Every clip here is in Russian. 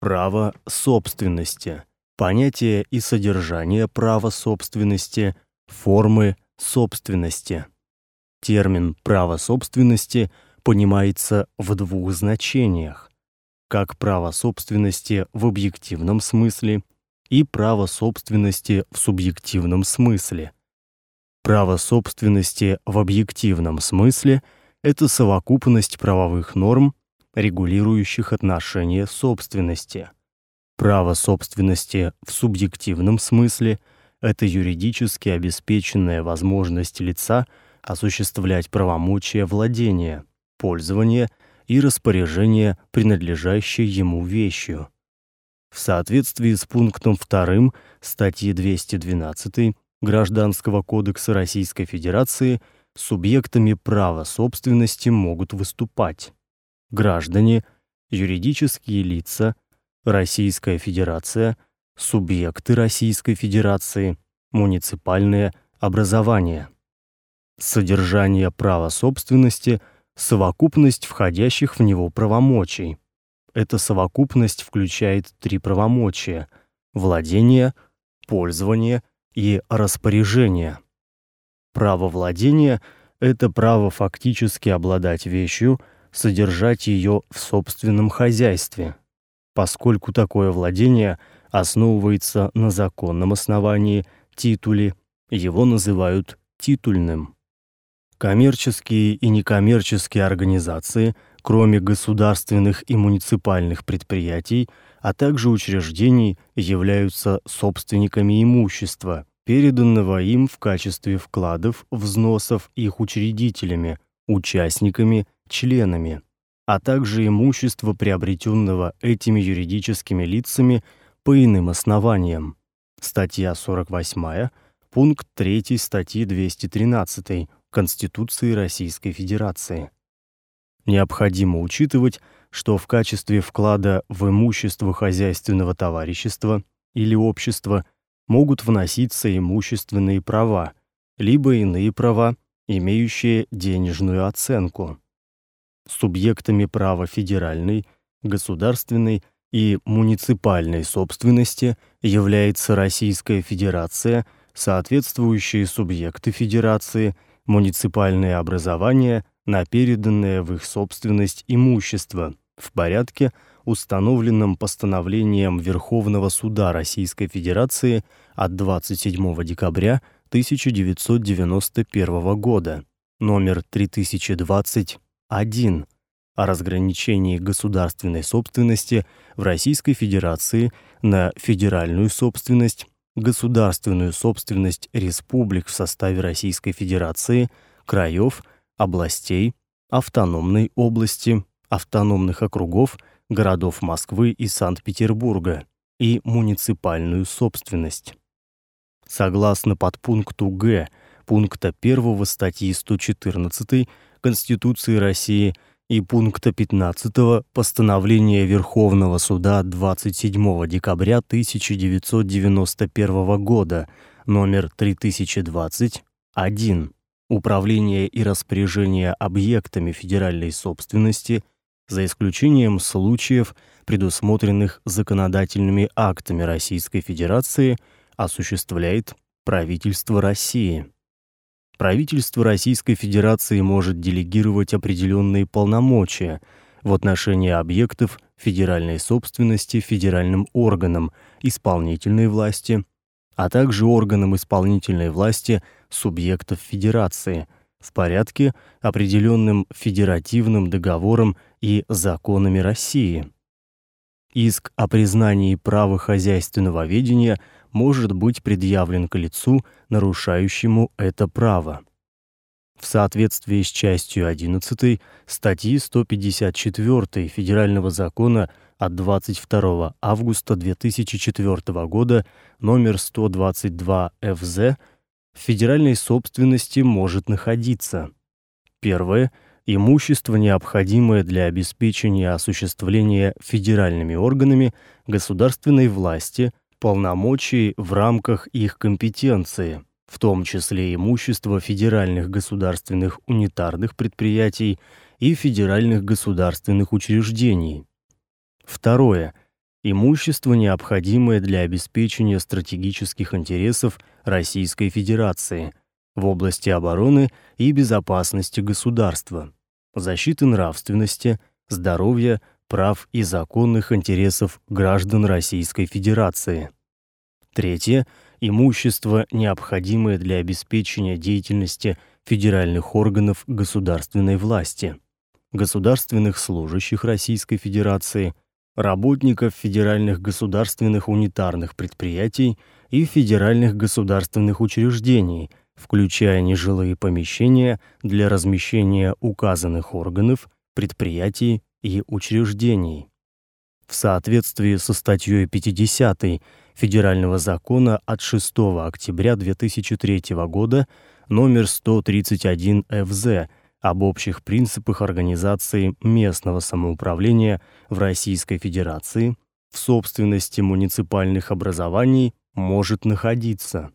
Право собственности. Понятие и содержание права собственности, формы собственности. Термин право собственности понимается в двух значениях: как право собственности в объективном смысле и право собственности в субъективном смысле. Право собственности в объективном смысле это совокупность правовых норм, регулирующих отношения собственности. Право собственности в субъективном смысле это юридически обеспеченная возможность лица осуществлять правомочия владения, пользования и распоряжения принадлежащей ему вещью. В соответствии с пунктом 2 статьи 212 Гражданского кодекса Российской Федерации субъектами права собственности могут выступать граждане, юридические лица, Российская Федерация, субъекты Российской Федерации, муниципальные образования. Содержание права собственности совокупность входящих в него правомочий. Эта совокупность включает три правомочия: владение, пользование и распоряжение. Право владения это право фактически обладать вещью, содержать ее в собственном хозяйстве, поскольку такое владение основывается на законном основании, титуле, его называют титульным. Коммерческие и некоммерческие организации, кроме государственных и муниципальных предприятий, а также учреждений, являются собственниками имущества, переданного им в качестве вкладов, взносов их учредителями, участниками членами, а также имущество, приобретенного этими юридическими лицами по иным основаниям. Статья 48, пункт 3 статьи 213 Конституции Российской Федерации. Необходимо учитывать, что в качестве вклада в имущество хозяйственного товарищества или общества могут вноситься имущественные права, либо иные права, имеющие денежную оценку субъектами права федеральной, государственной и муниципальной собственности является Российская Федерация, соответствующие субъекты федерации, муниципальные образования на переданное в их собственность имущество в порядке, установленном постановлением Верховного суда Российской Федерации от 27 декабря 1991 года, номер 3020 1 о разграничении государственной собственности в Российской Федерации на федеральную собственность, государственную собственность республик в составе Российской Федерации, краев, областей, автономной области, автономных округов, городов Москвы и Санкт-Петербурга и муниципальную собственность. Согласно подпункту Г пункта 1 статьи 114 Конституции России и пункта 15 постановления Верховного суда 27 декабря 1991 года номер 3020-1 Управление и распоряжение объектами федеральной собственности за исключением случаев, предусмотренных законодательными актами Российской Федерации, осуществляет правительство России правительство Российской Федерации может делегировать определенные полномочия в отношении объектов федеральной собственности федеральным органам исполнительной власти, а также органам исполнительной власти субъектов федерации в порядке, определенным федеративным договором и законами России. Иск о признании права хозяйственного ведения может быть предъявлен к лицу, нарушающему это право. В соответствии с частью 11 статьи 154 Федерального закона от 22 августа 2004 года номер 122 ФЗ в федеральной собственности может находиться: первое имущество, необходимое для обеспечения осуществления федеральными органами государственной власти полномочий в рамках их компетенции, в том числе имущество федеральных государственных унитарных предприятий и федеральных государственных учреждений. Второе имущество, необходимое для обеспечения стратегических интересов Российской Федерации в области обороны и безопасности государства, защиты нравственности, здоровья, прав и законных интересов граждан Российской Федерации. Третье имущество, необходимое для обеспечения деятельности федеральных органов государственной власти, государственных служащих Российской Федерации, работников федеральных государственных унитарных предприятий и федеральных государственных учреждений, включая нежилые помещения для размещения указанных органов, предприятий и учреждений. В соответствии со статьей 50 Федерального закона от 6 октября 2003 года номер 131 ФЗ об общих принципах организации местного самоуправления в Российской Федерации в собственности муниципальных образований может находиться: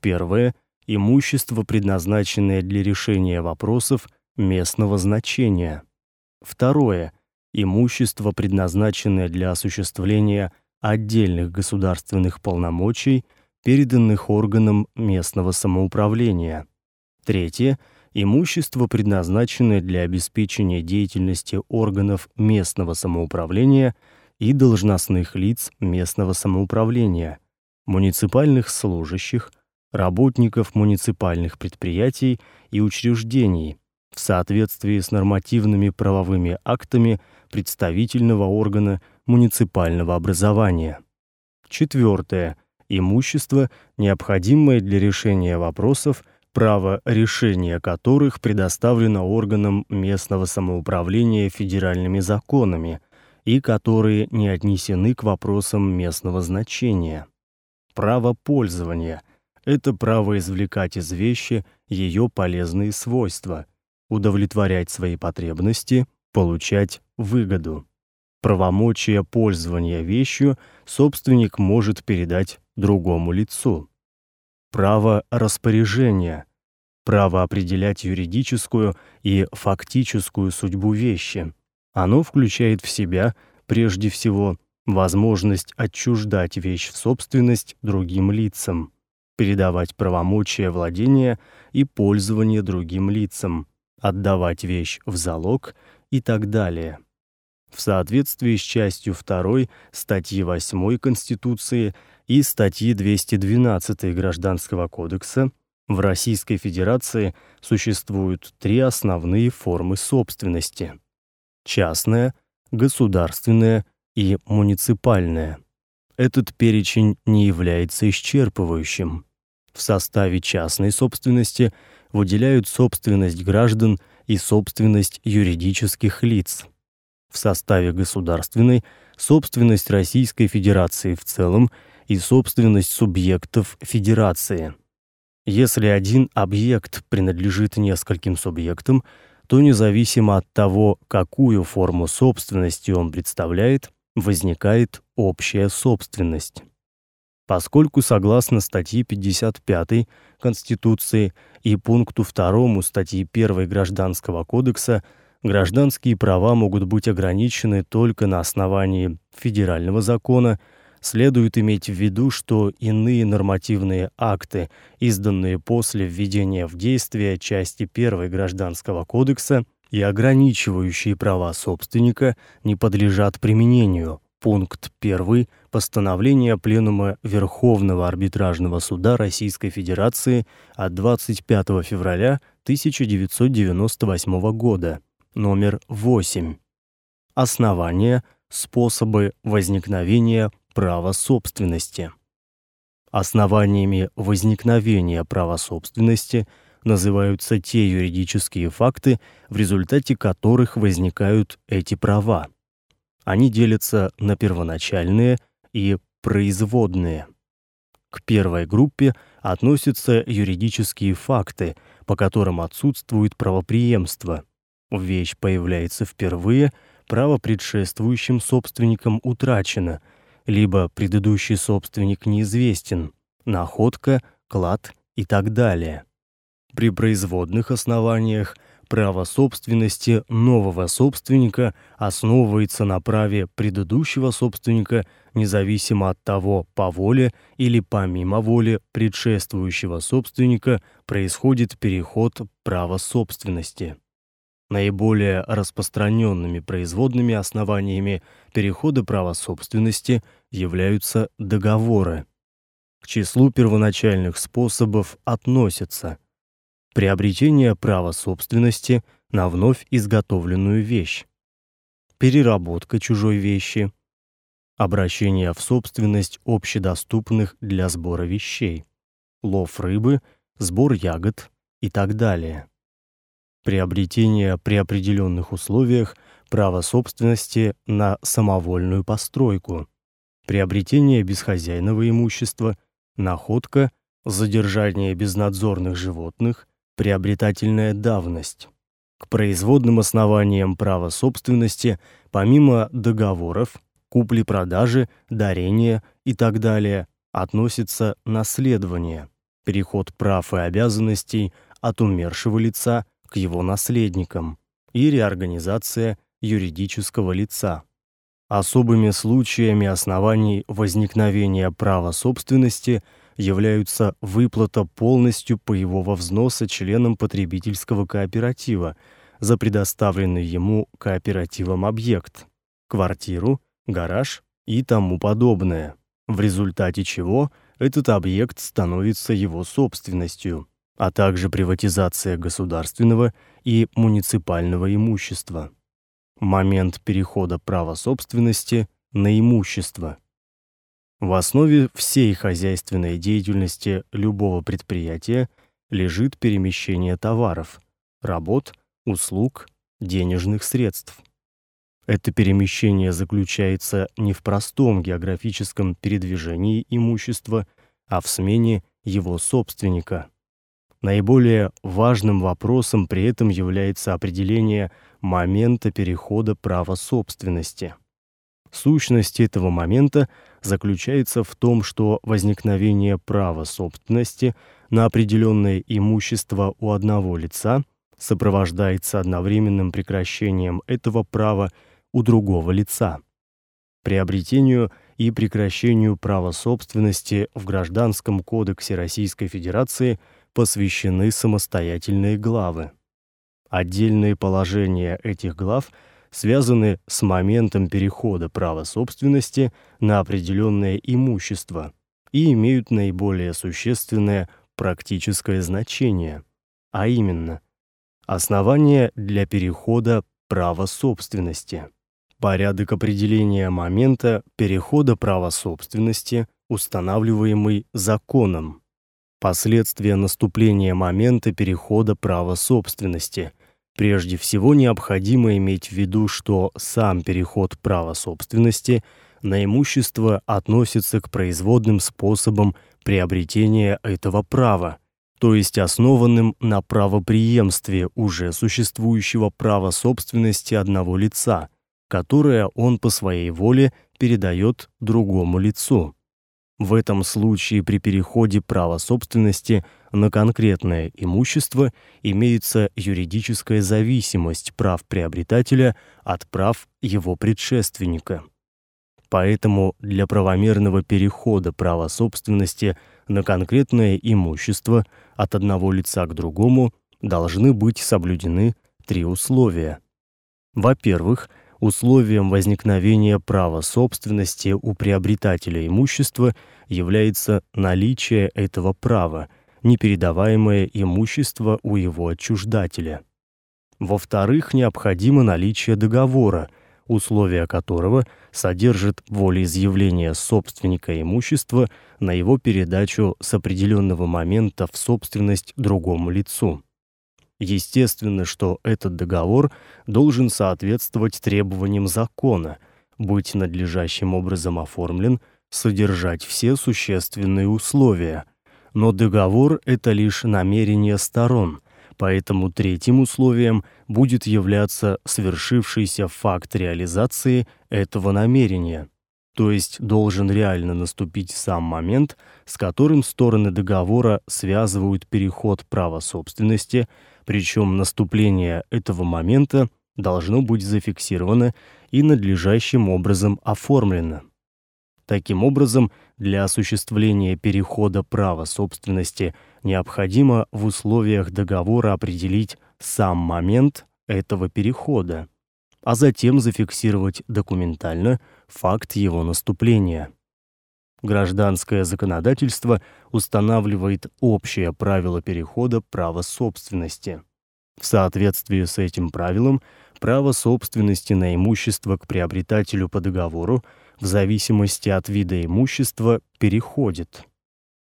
первое имущество, предназначенное для решения вопросов местного значения. Второе имущество, предназначенное для осуществления отдельных государственных полномочий, переданных органам местного самоуправления. Третье имущество, предназначенное для обеспечения деятельности органов местного самоуправления и должностных лиц местного самоуправления, муниципальных служащих, работников муниципальных предприятий и учреждений в соответствии с нормативными правовыми актами представительного органа муниципального образования. Четвертое. Имущество, необходимое для решения вопросов, право решения которых предоставлено органам местного самоуправления федеральными законами и которые не отнесены к вопросам местного значения. Право пользования это право извлекать из вещи ее полезные свойства, удовлетворять свои потребности, получать выгоду. Правомочия пользования вещью собственник может передать другому лицу. Право распоряжения право определять юридическую и фактическую судьбу вещи. Оно включает в себя прежде всего возможность отчуждать вещь в собственность другим лицам, передавать правомочия владения и пользования другим лицам, отдавать вещь в залог и так далее. В соответствии с частью 2 статьи 8 Конституции и статьи 212 Гражданского кодекса в Российской Федерации существуют три основные формы собственности: частная, государственная и муниципальная. Этот перечень не является исчерпывающим. В составе частной собственности выделяют собственность граждан и собственность юридических лиц. В составе государственной собственность Российской Федерации в целом и собственность субъектов федерации. Если один объект принадлежит нескольким субъектам, то независимо от того, какую форму собственности он представляет, возникает общая собственность. Поскольку согласно статье 55 Конституции и пункту 2 статьи 1 Гражданского кодекса гражданские права могут быть ограничены только на основании федерального закона, следует иметь в виду, что иные нормативные акты, изданные после введения в действие части 1 Гражданского кодекса и ограничивающие права собственника, не подлежат применению Пункт 1 постановления Пленума Верховного арбитражного суда Российской Федерации от 25 февраля 1998 года, номер 8. Основания, способы возникновения права собственности. Основаниями возникновения права собственности называются те юридические факты, в результате которых возникают эти права. Они делятся на первоначальные и производные. К первой группе относятся юридические факты, по которым отсутствует правопреемство. Вещь появляется впервые, право предшествующим собственникам утрачено, либо предыдущий собственник неизвестен, находка, клад и так далее. При производных основаниях право собственности нового собственника основывается на праве предыдущего собственника, независимо от того, по воле или помимо воли предшествующего собственника происходит переход права собственности. Наиболее распространенными производными основаниями перехода права собственности являются договоры. К числу первоначальных способов относятся приобретение права собственности на вновь изготовленную вещь, переработка чужой вещи, обращение в собственность общедоступных для сбора вещей, лов рыбы, сбор ягод и так далее. Приобретение при определенных условиях права собственности на самовольную постройку, приобретение безхозяйного имущества, находка, задержание безнадзорных животных, приобретательная давность. К производным основаниям права собственности, помимо договоров, купли-продажи, дарения и так далее, относится наследование, переход прав и обязанностей от умершего лица к его наследникам и реорганизация юридического лица. Особыми случаями оснований возникновения права собственности являются выплата полностью паевого взноса членам потребительского кооператива за предоставленный ему кооперативом объект, квартиру, гараж и тому подобное, в результате чего этот объект становится его собственностью а также приватизация государственного и муниципального имущества. Момент перехода права собственности на имущество. В основе всей хозяйственной деятельности любого предприятия лежит перемещение товаров, работ, услуг, денежных средств. Это перемещение заключается не в простом географическом передвижении имущества, а в смене его собственника. Наиболее важным вопросом при этом является определение момента перехода права собственности. Сущность этого момента заключается в том, что возникновение права собственности на определенное имущество у одного лица сопровождается одновременным прекращением этого права у другого лица. Приобретению и прекращению права собственности в Гражданском кодексе Российской Федерации – посвящены самостоятельные главы. Отдельные положения этих глав связаны с моментом перехода права собственности на определенное имущество и имеют наиболее существенное практическое значение, а именно основания для перехода права собственности. Порядок определения момента перехода права собственности, устанавливаемый законом, Последствия наступления момента перехода права собственности. Прежде всего необходимо иметь в виду, что сам переход права собственности на имущество относится к производным способам приобретения этого права, то есть основанным на правопреемстве уже существующего права собственности одного лица, которое он по своей воле передает другому лицу. В этом случае при переходе права собственности на конкретное имущество имеется юридическая зависимость прав приобретателя от прав его предшественника. Поэтому для правомерного перехода права собственности на конкретное имущество от одного лица к другому должны быть соблюдены три условия. Во-первых, Условием возникновения права собственности у приобретателя имущества является наличие этого права, непередаваемое имущество у его отчуждателя. Во-вторых, необходимо наличие договора, условия которого содержит волеизъявление собственника имущества на его передачу с определенного момента в собственность другому лицу. Естественно, что этот договор должен соответствовать требованиям закона, быть надлежащим образом оформлен, содержать все существенные условия. Но договор это лишь намерение сторон, поэтому третьим условием будет являться свершившийся факт реализации этого намерения. То есть должен реально наступить сам момент, с которым стороны договора связывают переход права собственности Причем наступление этого момента должно быть зафиксировано и надлежащим образом оформлено. Таким образом, для осуществления перехода права собственности необходимо в условиях договора определить сам момент этого перехода, а затем зафиксировать документально факт его наступления. Гражданское законодательство устанавливает общее правило перехода права собственности. В соответствии с этим правилом право собственности на имущество к приобретателю по договору в зависимости от вида имущества переходит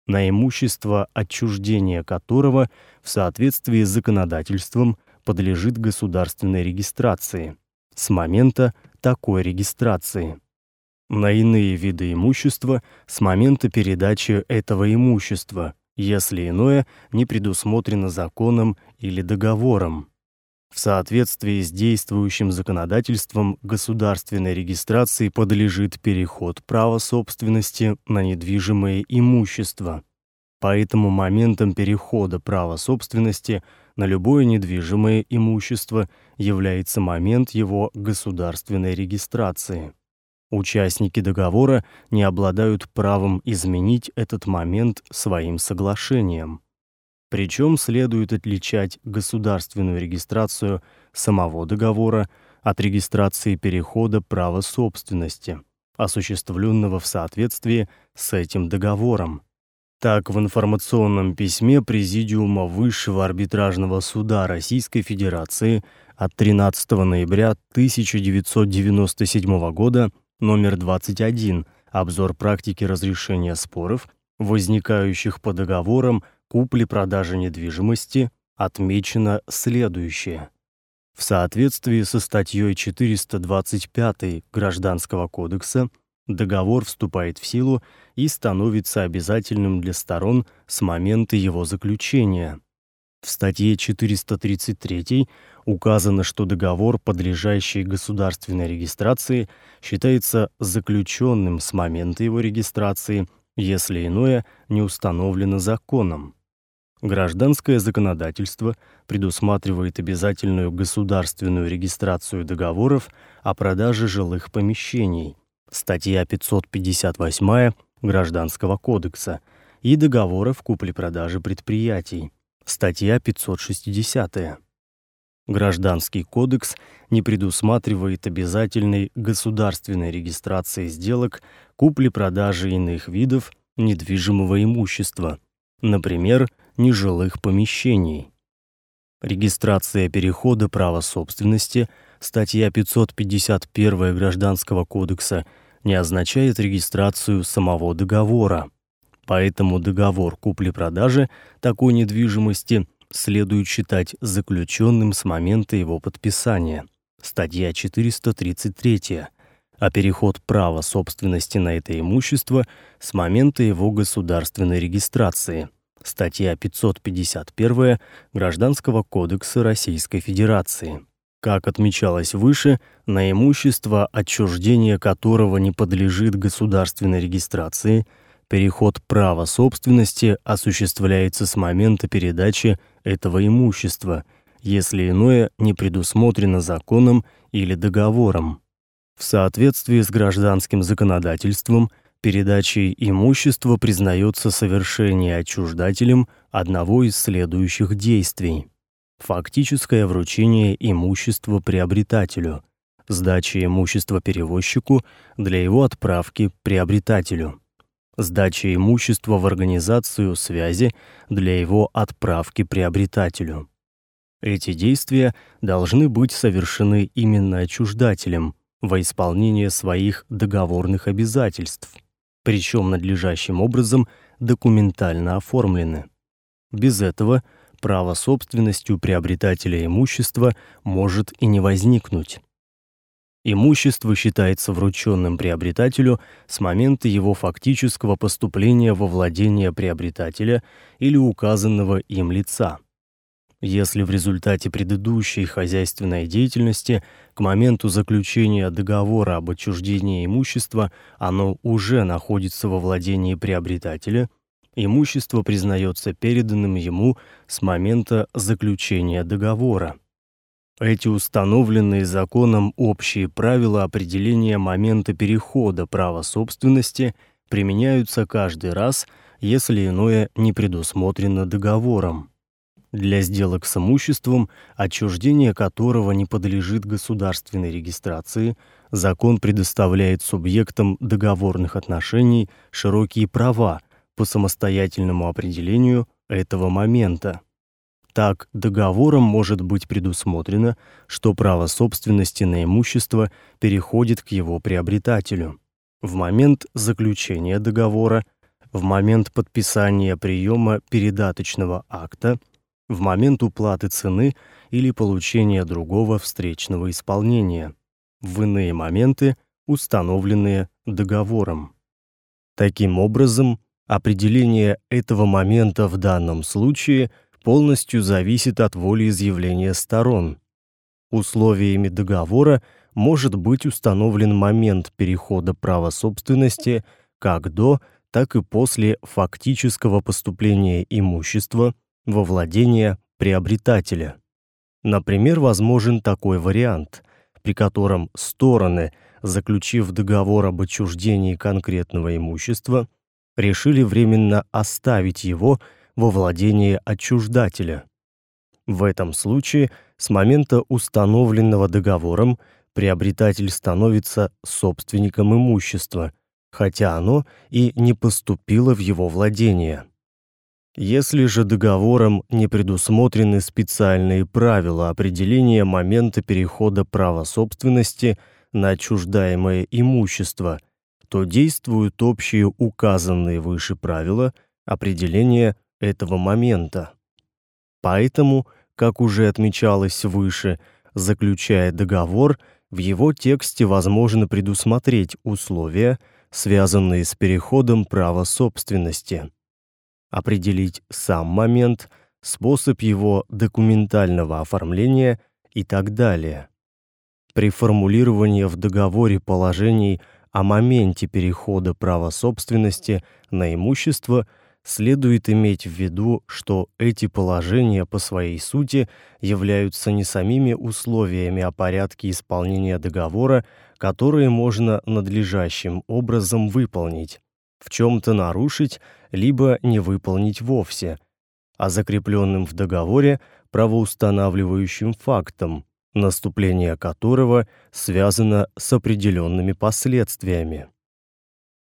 на имущество, отчуждение которого в соответствии с законодательством подлежит государственной регистрации с момента такой регистрации. На иные виды имущества с момента передачи этого имущества, если иное не предусмотрено законом или договором. В соответствии с действующим законодательством государственной регистрации подлежит переход права собственности на недвижимое имущество. Поэтому моментом перехода права собственности на любое недвижимое имущество является момент его государственной регистрации. Участники договора не обладают правом изменить этот момент своим соглашением. Причем следует отличать государственную регистрацию самого договора от регистрации перехода права собственности, осуществленного в соответствии с этим договором. Так, в информационном письме Президиума Высшего арбитражного суда Российской Федерации от 13 ноября 1997 года номер 21 Обзор практики разрешения споров, возникающих по договорам купли-продажи недвижимости отмечено следующее. В соответствии со статьей 425 Гражданского кодекса договор вступает в силу и становится обязательным для сторон с момента его заключения. В статье 433 указано, что договор, подлежащий государственной регистрации, считается заключенным с момента его регистрации, если иное не установлено законом. Гражданское законодательство предусматривает обязательную государственную регистрацию договоров о продаже жилых помещений. Статья 558 Гражданского кодекса и договоров купли-продажи предприятий. Статья 560. Гражданский кодекс не предусматривает обязательной государственной регистрации сделок купли-продажи иных видов недвижимого имущества, например, нежилых помещений. Регистрация перехода права собственности, статья 551 Гражданского кодекса, не означает регистрацию самого договора. Поэтому договор купли-продажи такой недвижимости следует считать заключенным с момента его подписания. Статья 433 а переход права собственности на это имущество с момента его государственной регистрации статья 551 Гражданского кодекса Российской Федерации. Как отмечалось выше, на имущество, отчуждение которого не подлежит государственной регистрации, переход права собственности осуществляется с момента передачи этого имущества, если иное не предусмотрено законом или договором. В соответствии с гражданским законодательством Передачей имущества признается совершение отчуждателем одного из следующих действий: фактическое вручение имущества приобретателю, сдача имущества перевозчику для его отправки приобретателю, сдача имущества в организацию связи для его отправки приобретателю. Эти действия должны быть совершены именно отчуждателем во исполнение своих договорных обязательств причем надлежащим образом документально оформлены. Без этого право собственности у приобретателя имущества может и не возникнуть. Имущество считается врученным приобретателю с момента его фактического поступления во владение приобретателя или указанного им лица. Если в результате предыдущей хозяйственной деятельности к моменту заключения договора об отчуждении имущества оно уже находится во владении приобретателя, имущество признается переданным ему с момента заключения договора. Эти установленные законом общие правила определения момента перехода права собственности применяются каждый раз, если иное не предусмотрено договором. Для сделок с имуществом, отчуждение которого не подлежит государственной регистрации, закон предоставляет субъектам договорных отношений широкие права по самостоятельному определению этого момента. Так, договором может быть предусмотрено, что право собственности на имущество переходит к его приобретателю в момент заключения договора, в момент подписания приема передаточного акта, в момент уплаты цены или получения другого встречного исполнения, в иные моменты, установленные договором. Таким образом, определение этого момента в данном случае полностью зависит от волеизъявления сторон. Условиями договора может быть установлен момент перехода права собственности как до, так и после фактического поступления имущества во владение приобретателя. Например, возможен такой вариант, при котором стороны, заключив договор об отчуждении конкретного имущества, решили временно оставить его во владении отчуждателя. В этом случае с момента установленного договором приобретатель становится собственником имущества, хотя оно и не поступило в его владение. Если же договором не предусмотрены специальные правила определения момента перехода права собственности на отчуждаемое имущество, то действуют общие указанные выше правила определения этого момента. Поэтому, как уже отмечалось выше, заключая договор, в его тексте возможно предусмотреть условия, связанные с переходом права собственности. Определить сам момент, способ его документального оформления и так далее. При формулировании в договоре положений о моменте перехода права собственности на имущество – следует иметь в виду, что эти положения по своей сути являются не самими условиями о порядке исполнения договора, которые можно надлежащим образом выполнить, в чем то нарушить либо не выполнить вовсе, а закрепленным в договоре правоустанавливающим фактом, наступление которого связано с определенными последствиями.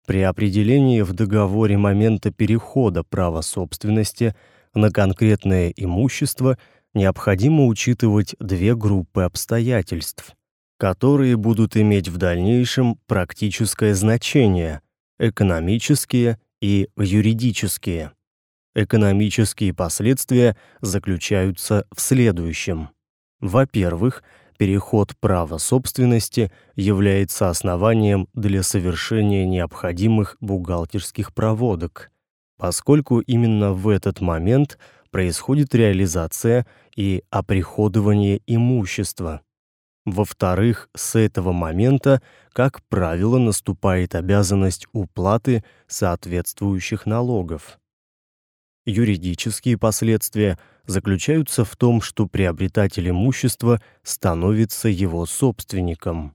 При определении в договоре момента перехода права собственности на конкретное имущество необходимо учитывать две группы обстоятельств, которые будут иметь в дальнейшем практическое значение: экономические и юридические. Экономические последствия заключаются в следующем: во-первых, переход права собственности является основанием для совершения необходимых бухгалтерских проводок, поскольку именно в этот момент происходит реализация и оприходование имущества. Во-вторых, с этого момента, как правило, наступает обязанность уплаты соответствующих налогов. Юридические последствия заключаются в том, что приобретатель имущества становится его собственником.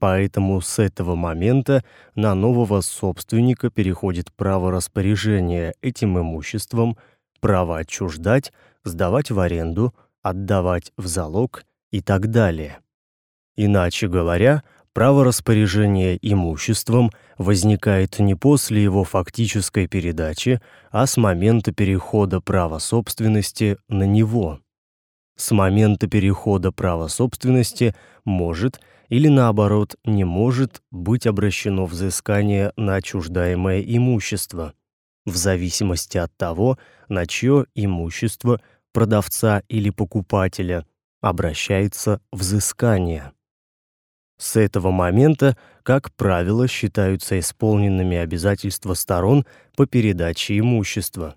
Поэтому с этого момента на нового собственника переходит право распоряжения этим имуществом, право отчуждать, сдавать в аренду, отдавать в залог и так далее. Иначе говоря, Право распоряжения имуществом возникает не после его фактической передачи, а с момента перехода права собственности на него. С момента перехода права собственности может или наоборот не может быть обращено взыскание на отчуждаемое имущество, в зависимости от того, на чье имущество продавца или покупателя обращается взыскание. С этого момента, как правило, считаются исполненными обязательства сторон по передаче имущества.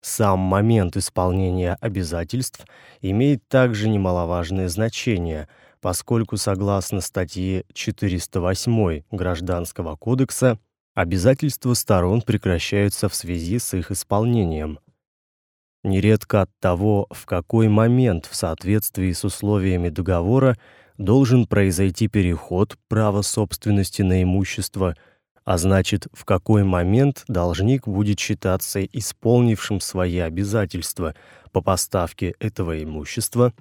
Сам момент исполнения обязательств имеет также немаловажное значение, поскольку согласно статье 408 Гражданского кодекса Обязательства сторон прекращаются в связи с их исполнением. Нередко от того, в какой момент в соответствии с условиями договора должен произойти переход права собственности на имущество, а значит, в какой момент должник будет считаться исполнившим свои обязательства по поставке этого имущества,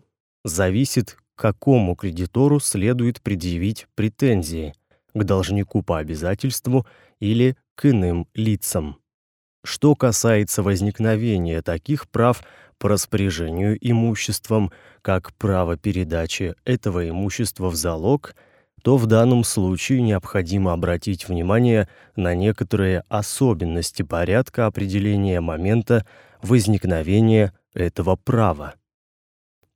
зависит, к какому кредитору следует предъявить претензии к должнику по обязательству или к иным лицам. Что касается возникновения таких прав по распоряжению имуществом, как право передачи этого имущества в залог, то в данном случае необходимо обратить внимание на некоторые особенности порядка определения момента возникновения этого права.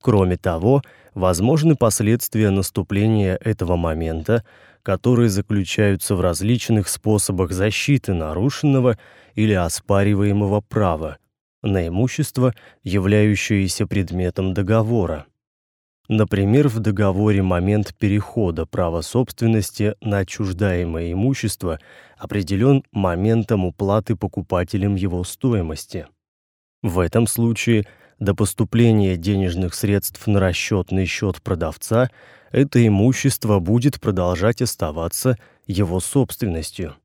Кроме того, возможны последствия наступления этого момента, которые заключаются в различных способах защиты нарушенного или оспариваемого права на имущество, являющееся предметом договора. Например, в договоре момент перехода права собственности на отчуждаемое имущество определен моментом уплаты покупателем его стоимости. В этом случае до поступления денежных средств на расчетный счет продавца это имущество будет продолжать оставаться его собственностью.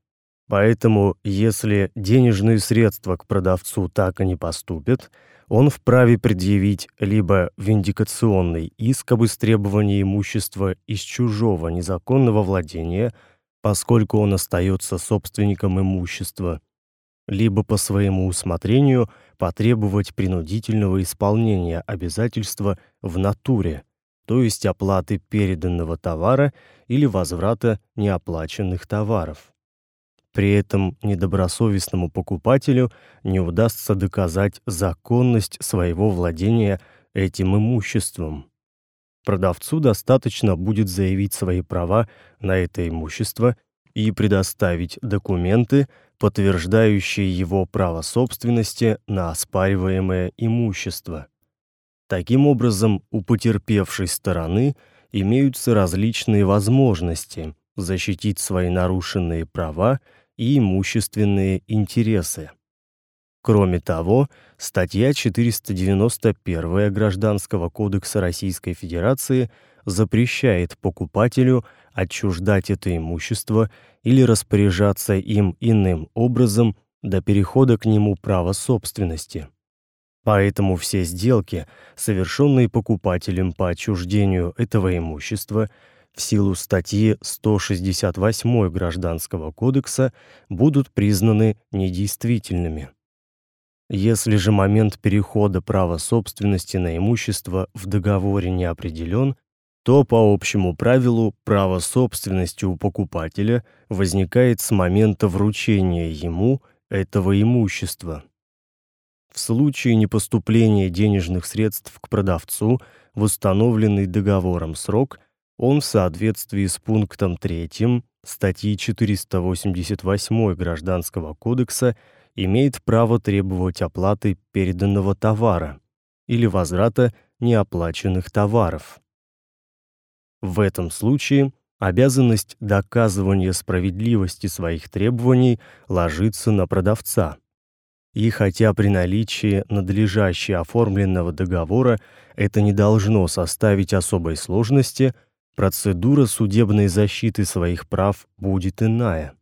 Поэтому, если денежные средства к продавцу так и не поступят, он вправе предъявить либо виндикационный иск об истребовании имущества из чужого незаконного владения, поскольку он остается собственником имущества, либо по своему усмотрению потребовать принудительного исполнения обязательства в натуре, то есть оплаты переданного товара или возврата неоплаченных товаров. При этом недобросовестному покупателю не удастся доказать законность своего владения этим имуществом. Продавцу достаточно будет заявить свои права на это имущество и предоставить документы, подтверждающие его право собственности на оспариваемое имущество. Таким образом, у потерпевшей стороны имеются различные возможности защитить свои нарушенные права и имущественные интересы. Кроме того, статья 491 Гражданского кодекса Российской Федерации запрещает покупателю отчуждать это имущество или распоряжаться им иным образом до перехода к нему права собственности. Поэтому все сделки, совершенные покупателем по отчуждению этого имущества, в силу статьи 168 Гражданского кодекса будут признаны недействительными. Если же момент перехода права собственности на имущество в договоре не определен, то по общему правилу право собственности у покупателя возникает с момента вручения ему этого имущества. В случае непоступления денежных средств к продавцу в установленный договором срок он в соответствии с пунктом 3 статьи 488 Гражданского кодекса имеет право требовать оплаты переданного товара или возврата неоплаченных товаров. В этом случае обязанность доказывания справедливости своих требований ложится на продавца. И хотя при наличии надлежаще оформленного договора это не должно составить особой сложности, процедура судебной защиты своих прав будет иная.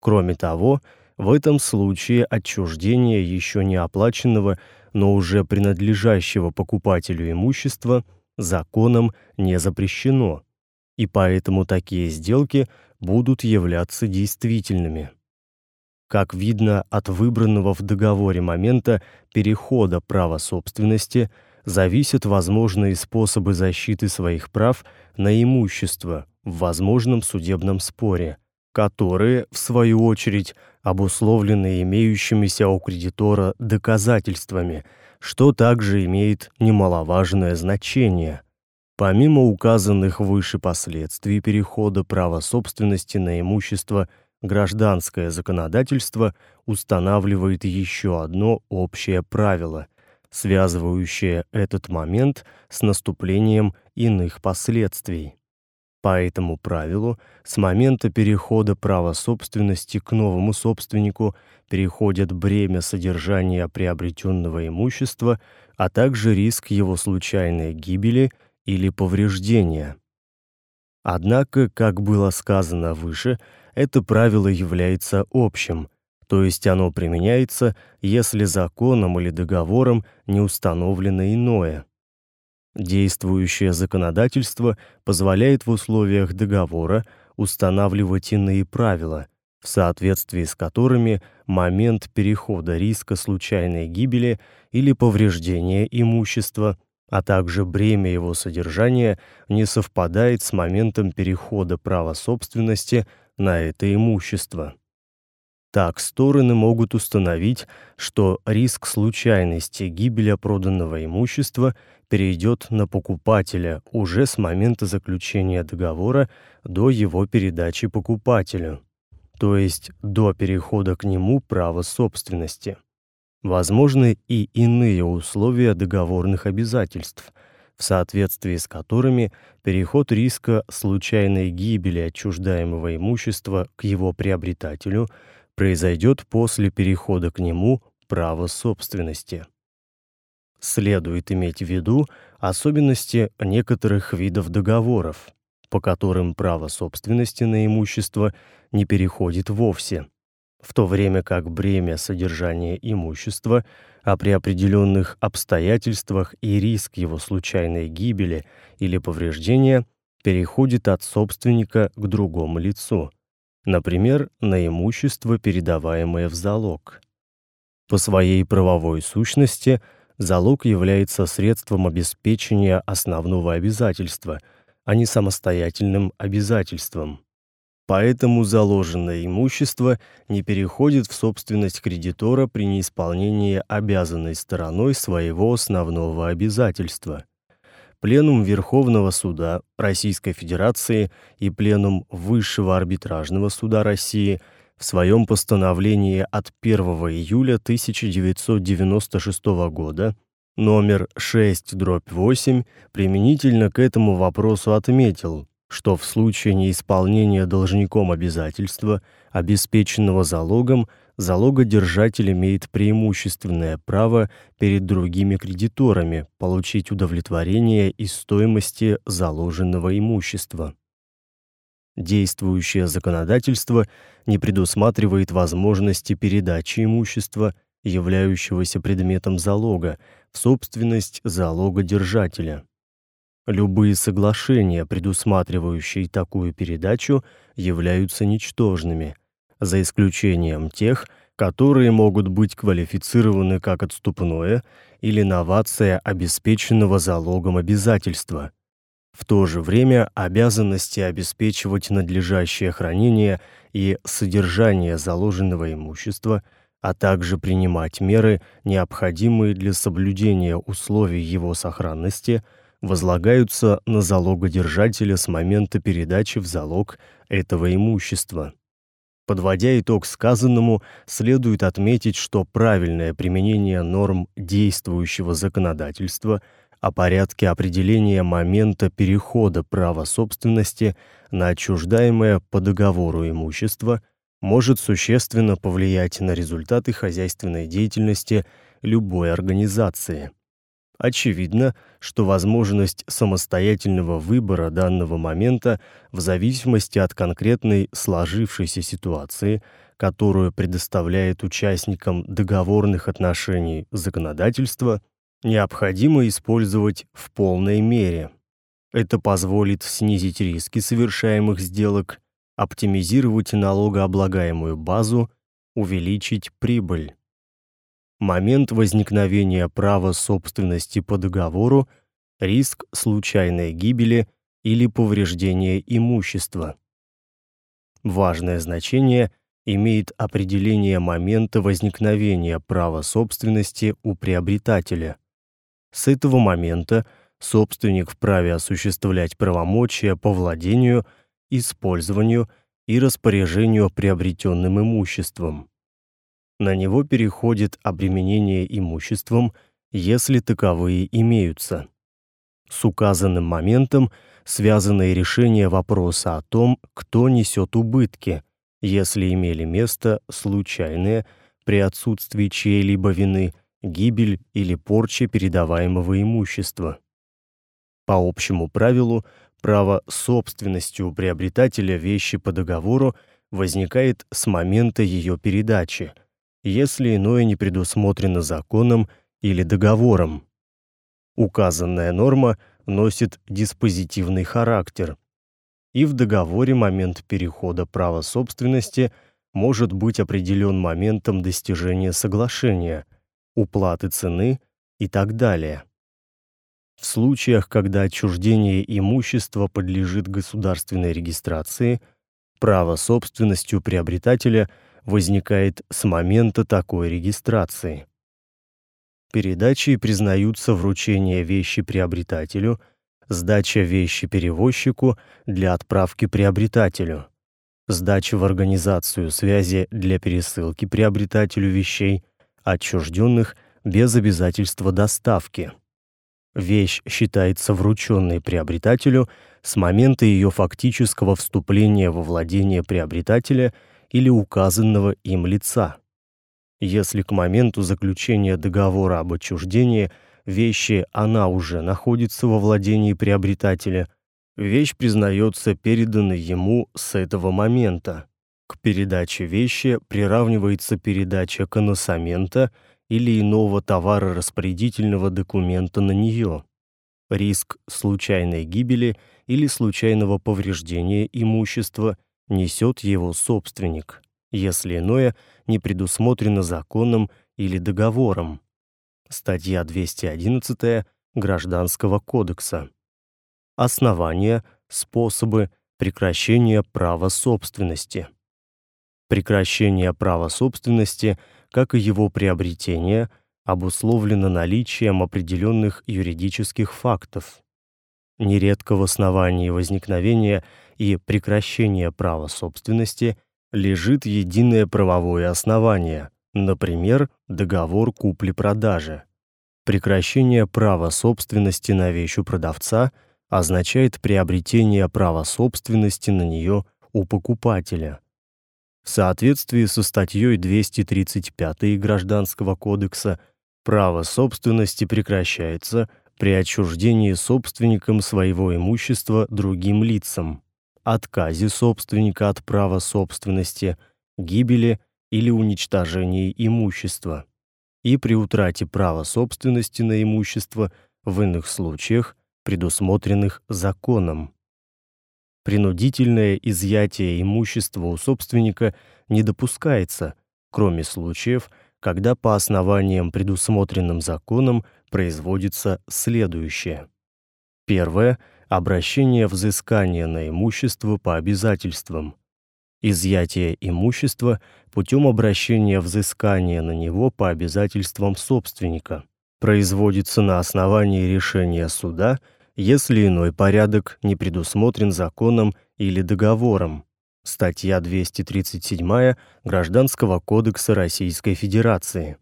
Кроме того, в этом случае отчуждение еще не оплаченного, но уже принадлежащего покупателю имущества законом не запрещено, и поэтому такие сделки будут являться действительными. Как видно от выбранного в договоре момента перехода права собственности – зависят возможные способы защиты своих прав на имущество в возможном судебном споре, которые, в свою очередь, обусловлены имеющимися у кредитора доказательствами, что также имеет немаловажное значение. Помимо указанных выше последствий перехода права собственности на имущество, гражданское законодательство устанавливает еще одно общее правило – связывающее этот момент с наступлением иных последствий. По этому правилу с момента перехода права собственности к новому собственнику переходят бремя содержания приобретенного имущества, а также риск его случайной гибели или повреждения. Однако, как было сказано выше, это правило является общим, то есть оно применяется, если законом или договором не установлено иное. Действующее законодательство позволяет в условиях договора устанавливать иные правила, в соответствии с которыми момент перехода риска случайной гибели или повреждения имущества, а также бремя его содержания не совпадает с моментом перехода права собственности на это имущество. Так стороны могут установить, что риск случайности гибели проданного имущества перейдет на покупателя уже с момента заключения договора до его передачи покупателю, то есть до перехода к нему права собственности. Возможны и иные условия договорных обязательств, в соответствии с которыми переход риска случайной гибели отчуждаемого имущества к его приобретателю произойдет после перехода к нему права собственности. Следует иметь в виду особенности некоторых видов договоров, по которым право собственности на имущество не переходит вовсе в то время как бремя содержания имущества, а при определенных обстоятельствах и риск его случайной гибели или повреждения переходит от собственника к другому лицу, например, на имущество, передаваемое в залог. По своей правовой сущности залог является средством обеспечения основного обязательства, а не самостоятельным обязательством. Поэтому заложенное имущество не переходит в собственность кредитора при неисполнении обязанной стороной своего основного обязательства. Пленум Верховного суда Российской Федерации и Пленум Высшего арбитражного суда России в своем постановлении от 1 июля 1996 года номер 6/8 применительно к этому вопросу отметил, что в случае неисполнения должником обязательства, обеспеченного залогом, залогодержатель имеет преимущественное право перед другими кредиторами получить удовлетворение из стоимости заложенного имущества. Действующее законодательство не предусматривает возможности передачи имущества, являющегося предметом залога, в собственность залогодержателя. Любые соглашения, предусматривающие такую передачу, являются ничтожными, за исключением тех, которые могут быть квалифицированы как отступное или новация обеспеченного залогом обязательства. В то же время обязанности обеспечивать надлежащее хранение и содержание заложенного имущества, а также принимать меры, необходимые для соблюдения условий его сохранности – возлагаются на залогодержателя с момента передачи в залог этого имущества. Подводя итог сказанному, следует отметить, что правильное применение норм действующего законодательства о порядке определения момента перехода права собственности на отчуждаемое по договору имущество может существенно повлиять на результаты хозяйственной деятельности любой организации. Очевидно, что возможность самостоятельного выбора данного момента в зависимости от конкретной сложившейся ситуации, которую предоставляет участникам договорных отношений законодательство, необходимо использовать в полной мере. Это позволит снизить риски совершаемых сделок, оптимизировать налогооблагаемую базу, увеличить прибыль момент возникновения права собственности по договору, риск случайной гибели или повреждения имущества. Важное значение имеет определение момента возникновения права собственности у приобретателя. С этого момента собственник вправе осуществлять правомочия по владению, использованию и распоряжению приобретенным имуществом. На него переходит обременение имуществом, если таковые имеются. С указанным моментом связано и решение вопроса о том, кто несет убытки, если имели место случайные при отсутствии чьей-либо вины гибель или порча передаваемого имущества. По общему правилу, право собственности у приобретателя вещи по договору возникает с момента ее передачи, если иное не предусмотрено законом или договором. Указанная норма носит диспозитивный характер, и в договоре момент перехода права собственности может быть определен моментом достижения соглашения, уплаты цены и так далее. В случаях, когда отчуждение имущества подлежит государственной регистрации, право собственности у приобретателя возникает с момента такой регистрации. Передачей признаются вручение вещи приобретателю, сдача вещи перевозчику для отправки приобретателю, сдача в организацию связи для пересылки приобретателю вещей, отчужденных без обязательства доставки. Вещь считается врученной приобретателю с момента ее фактического вступления во владение приобретателя или указанного им лица. Если к моменту заключения договора об отчуждении вещи она уже находится во владении приобретателя, вещь признается переданной ему с этого момента. К передаче вещи приравнивается передача коносамента или иного товарораспорядительного документа на нее. Риск случайной гибели или случайного повреждения имущества несет его собственник, если иное не предусмотрено законом или договором. Статья 211 Гражданского кодекса. Основания, способы прекращения права собственности. Прекращение права собственности, как и его приобретение, обусловлено наличием определенных юридических фактов. Нередко в основании возникновения и прекращения права собственности лежит единое правовое основание, например, договор купли-продажи. Прекращение права собственности на вещь у продавца означает приобретение права собственности на нее у покупателя. В соответствии со статьей 235 Гражданского кодекса право собственности прекращается при отчуждении собственником своего имущества другим лицам отказе собственника от права собственности, гибели или уничтожении имущества и при утрате права собственности на имущество в иных случаях, предусмотренных законом. Принудительное изъятие имущества у собственника не допускается, кроме случаев, когда по основаниям, предусмотренным законом, производится следующее. Первое обращение взыскания на имущество по обязательствам, изъятие имущества путем обращения взыскания на него по обязательствам собственника производится на основании решения суда, если иной порядок не предусмотрен законом или договором. Статья 237 Гражданского кодекса Российской Федерации.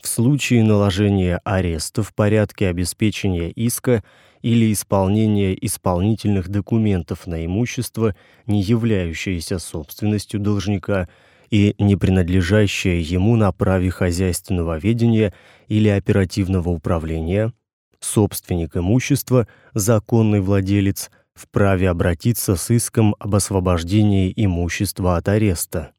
В случае наложения ареста в порядке обеспечения иска или исполнения исполнительных документов на имущество, не являющееся собственностью должника и не принадлежащее ему на праве хозяйственного ведения или оперативного управления, собственник имущества, законный владелец, вправе обратиться с иском об освобождении имущества от ареста.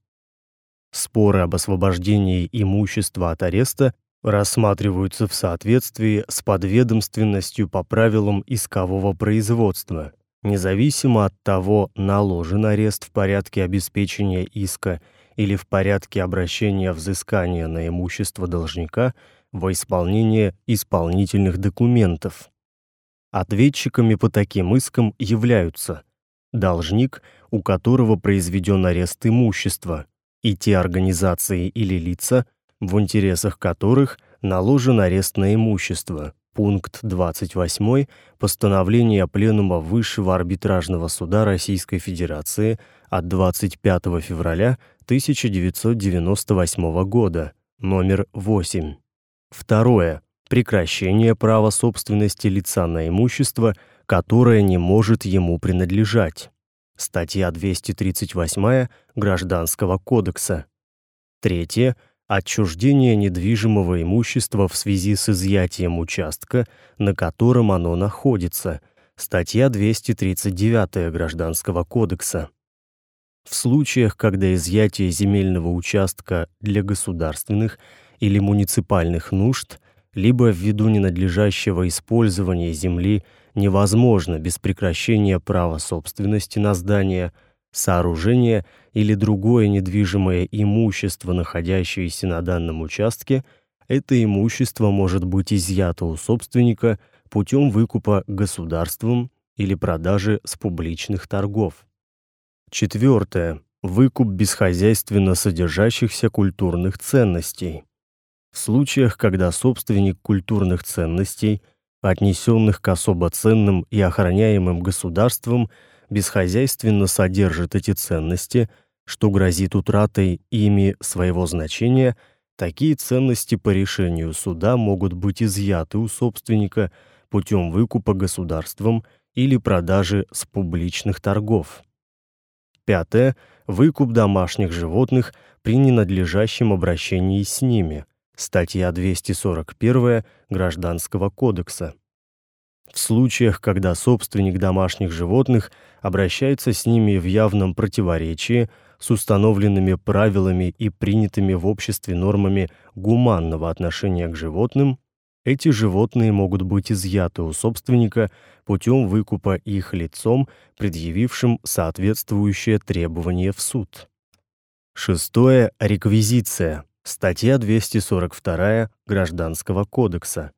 Споры об освобождении имущества от ареста рассматриваются в соответствии с подведомственностью по правилам искового производства, независимо от того, наложен арест в порядке обеспечения иска или в порядке обращения взыскания на имущество должника во исполнение исполнительных документов. Ответчиками по таким искам являются должник, у которого произведен арест имущества, и те организации или лица, в интересах которых наложен арест на имущество. Пункт 28 постановления Пленума Высшего арбитражного суда Российской Федерации от 25 февраля 1998 года, номер 8. Второе. прекращение права собственности лица на имущество, которое не может ему принадлежать. Статья 238 Гражданского кодекса. Третье отчуждение недвижимого имущества в связи с изъятием участка, на котором оно находится. Статья 239 Гражданского кодекса. В случаях, когда изъятие земельного участка для государственных или муниципальных нужд либо ввиду ненадлежащего использования земли невозможно без прекращения права собственности на здание, сооружение или другое недвижимое имущество, находящееся на данном участке, это имущество может быть изъято у собственника путем выкупа государством или продажи с публичных торгов. Четвертое. Выкуп бесхозяйственно содержащихся культурных ценностей. В случаях, когда собственник культурных ценностей, отнесенных к особо ценным и охраняемым государством, бесхозяйственно содержит эти ценности, что грозит утратой ими своего значения, такие ценности по решению суда могут быть изъяты у собственника путем выкупа государством или продажи с публичных торгов. Пятое выкуп домашних животных при ненадлежащем обращении с ними – Статья 241 Гражданского кодекса. В случаях, когда собственник домашних животных обращается с ними в явном противоречии с установленными правилами и принятыми в обществе нормами гуманного отношения к животным, эти животные могут быть изъяты у собственника путем выкупа их лицом, предъявившим соответствующее требование в суд. Шестое реквизиция. Статья 242 Гражданского кодекса.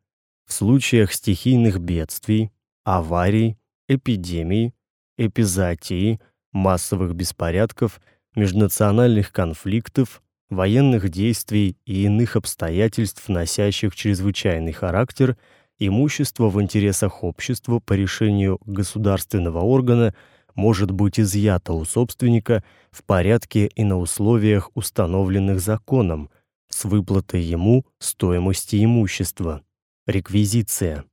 В случаях стихийных бедствий, аварий, эпидемий, эпизоотии, массовых беспорядков, межнациональных конфликтов, военных действий и иных обстоятельств, носящих чрезвычайный характер, имущество в интересах общества по решению государственного органа может быть изъято у собственника в порядке и на условиях, установленных законом, с выплатой ему стоимости имущества. Реквизиция.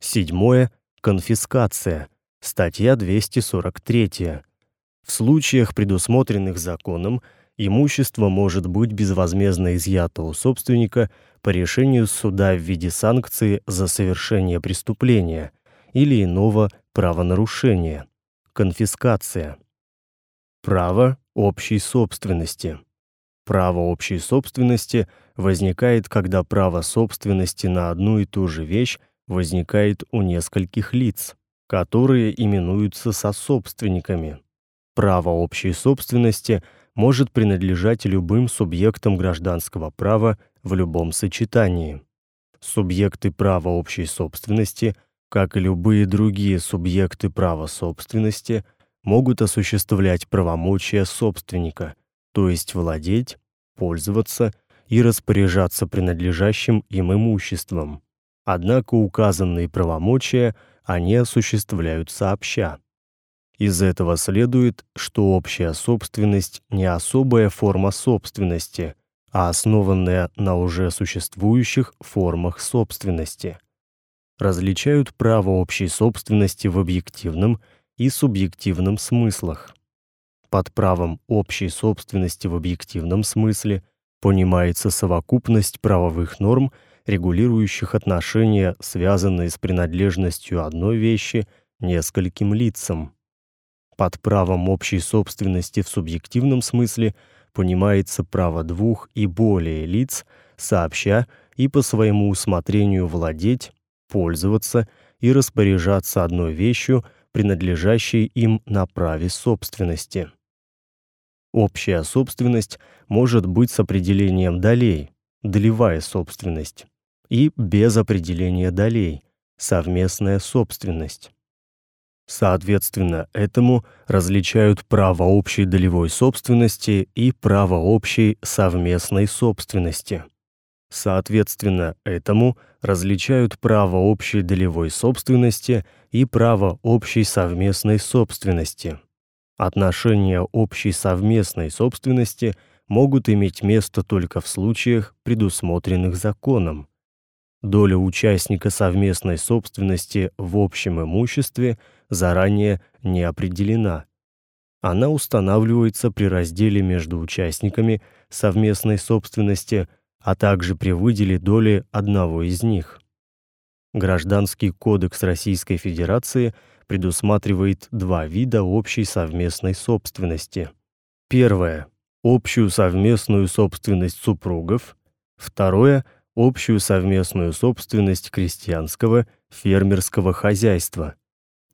Седьмое конфискация. Статья 243. В случаях, предусмотренных законом, имущество может быть безвозмездно изъято у собственника по решению суда в виде санкции за совершение преступления или иного правонарушения. Конфискация. Право общей собственности. Право общей собственности возникает, когда право собственности на одну и ту же вещь возникает у нескольких лиц, которые именуются сособственниками. Право общей собственности может принадлежать любым субъектам гражданского права в любом сочетании. Субъекты права общей собственности, как и любые другие субъекты права собственности, могут осуществлять правомочия собственника – то есть владеть, пользоваться и распоряжаться принадлежащим им имуществом. Однако указанные правомочия они осуществляют сообща. Из этого следует, что общая собственность не особая форма собственности, а основанная на уже существующих формах собственности. Различают право общей собственности в объективном и субъективном смыслах. Под правом общей собственности в объективном смысле понимается совокупность правовых норм, регулирующих отношения, связанные с принадлежностью одной вещи нескольким лицам. Под правом общей собственности в субъективном смысле понимается право двух и более лиц сообща и по своему усмотрению владеть, пользоваться и распоряжаться одной вещью, принадлежащей им на праве собственности. Общая собственность может быть с определением долей, долевая собственность, и без определения долей, совместная собственность. Соответственно, этому различают право общей долевой собственности и право общей совместной собственности. Соответственно, этому различают право общей долевой собственности и право общей совместной собственности. Отношения общей совместной собственности могут иметь место только в случаях, предусмотренных законом. доля участника совместной собственности в общем имуществе заранее не определена. Она устанавливается при разделе между участниками совместной собственности, а также при выделе доли одного из них. Гражданский кодекс Российской Федерации предусматривает два вида общей совместной собственности. Первое общую совместную собственность супругов, второе общую совместную собственность крестьянского фермерского хозяйства.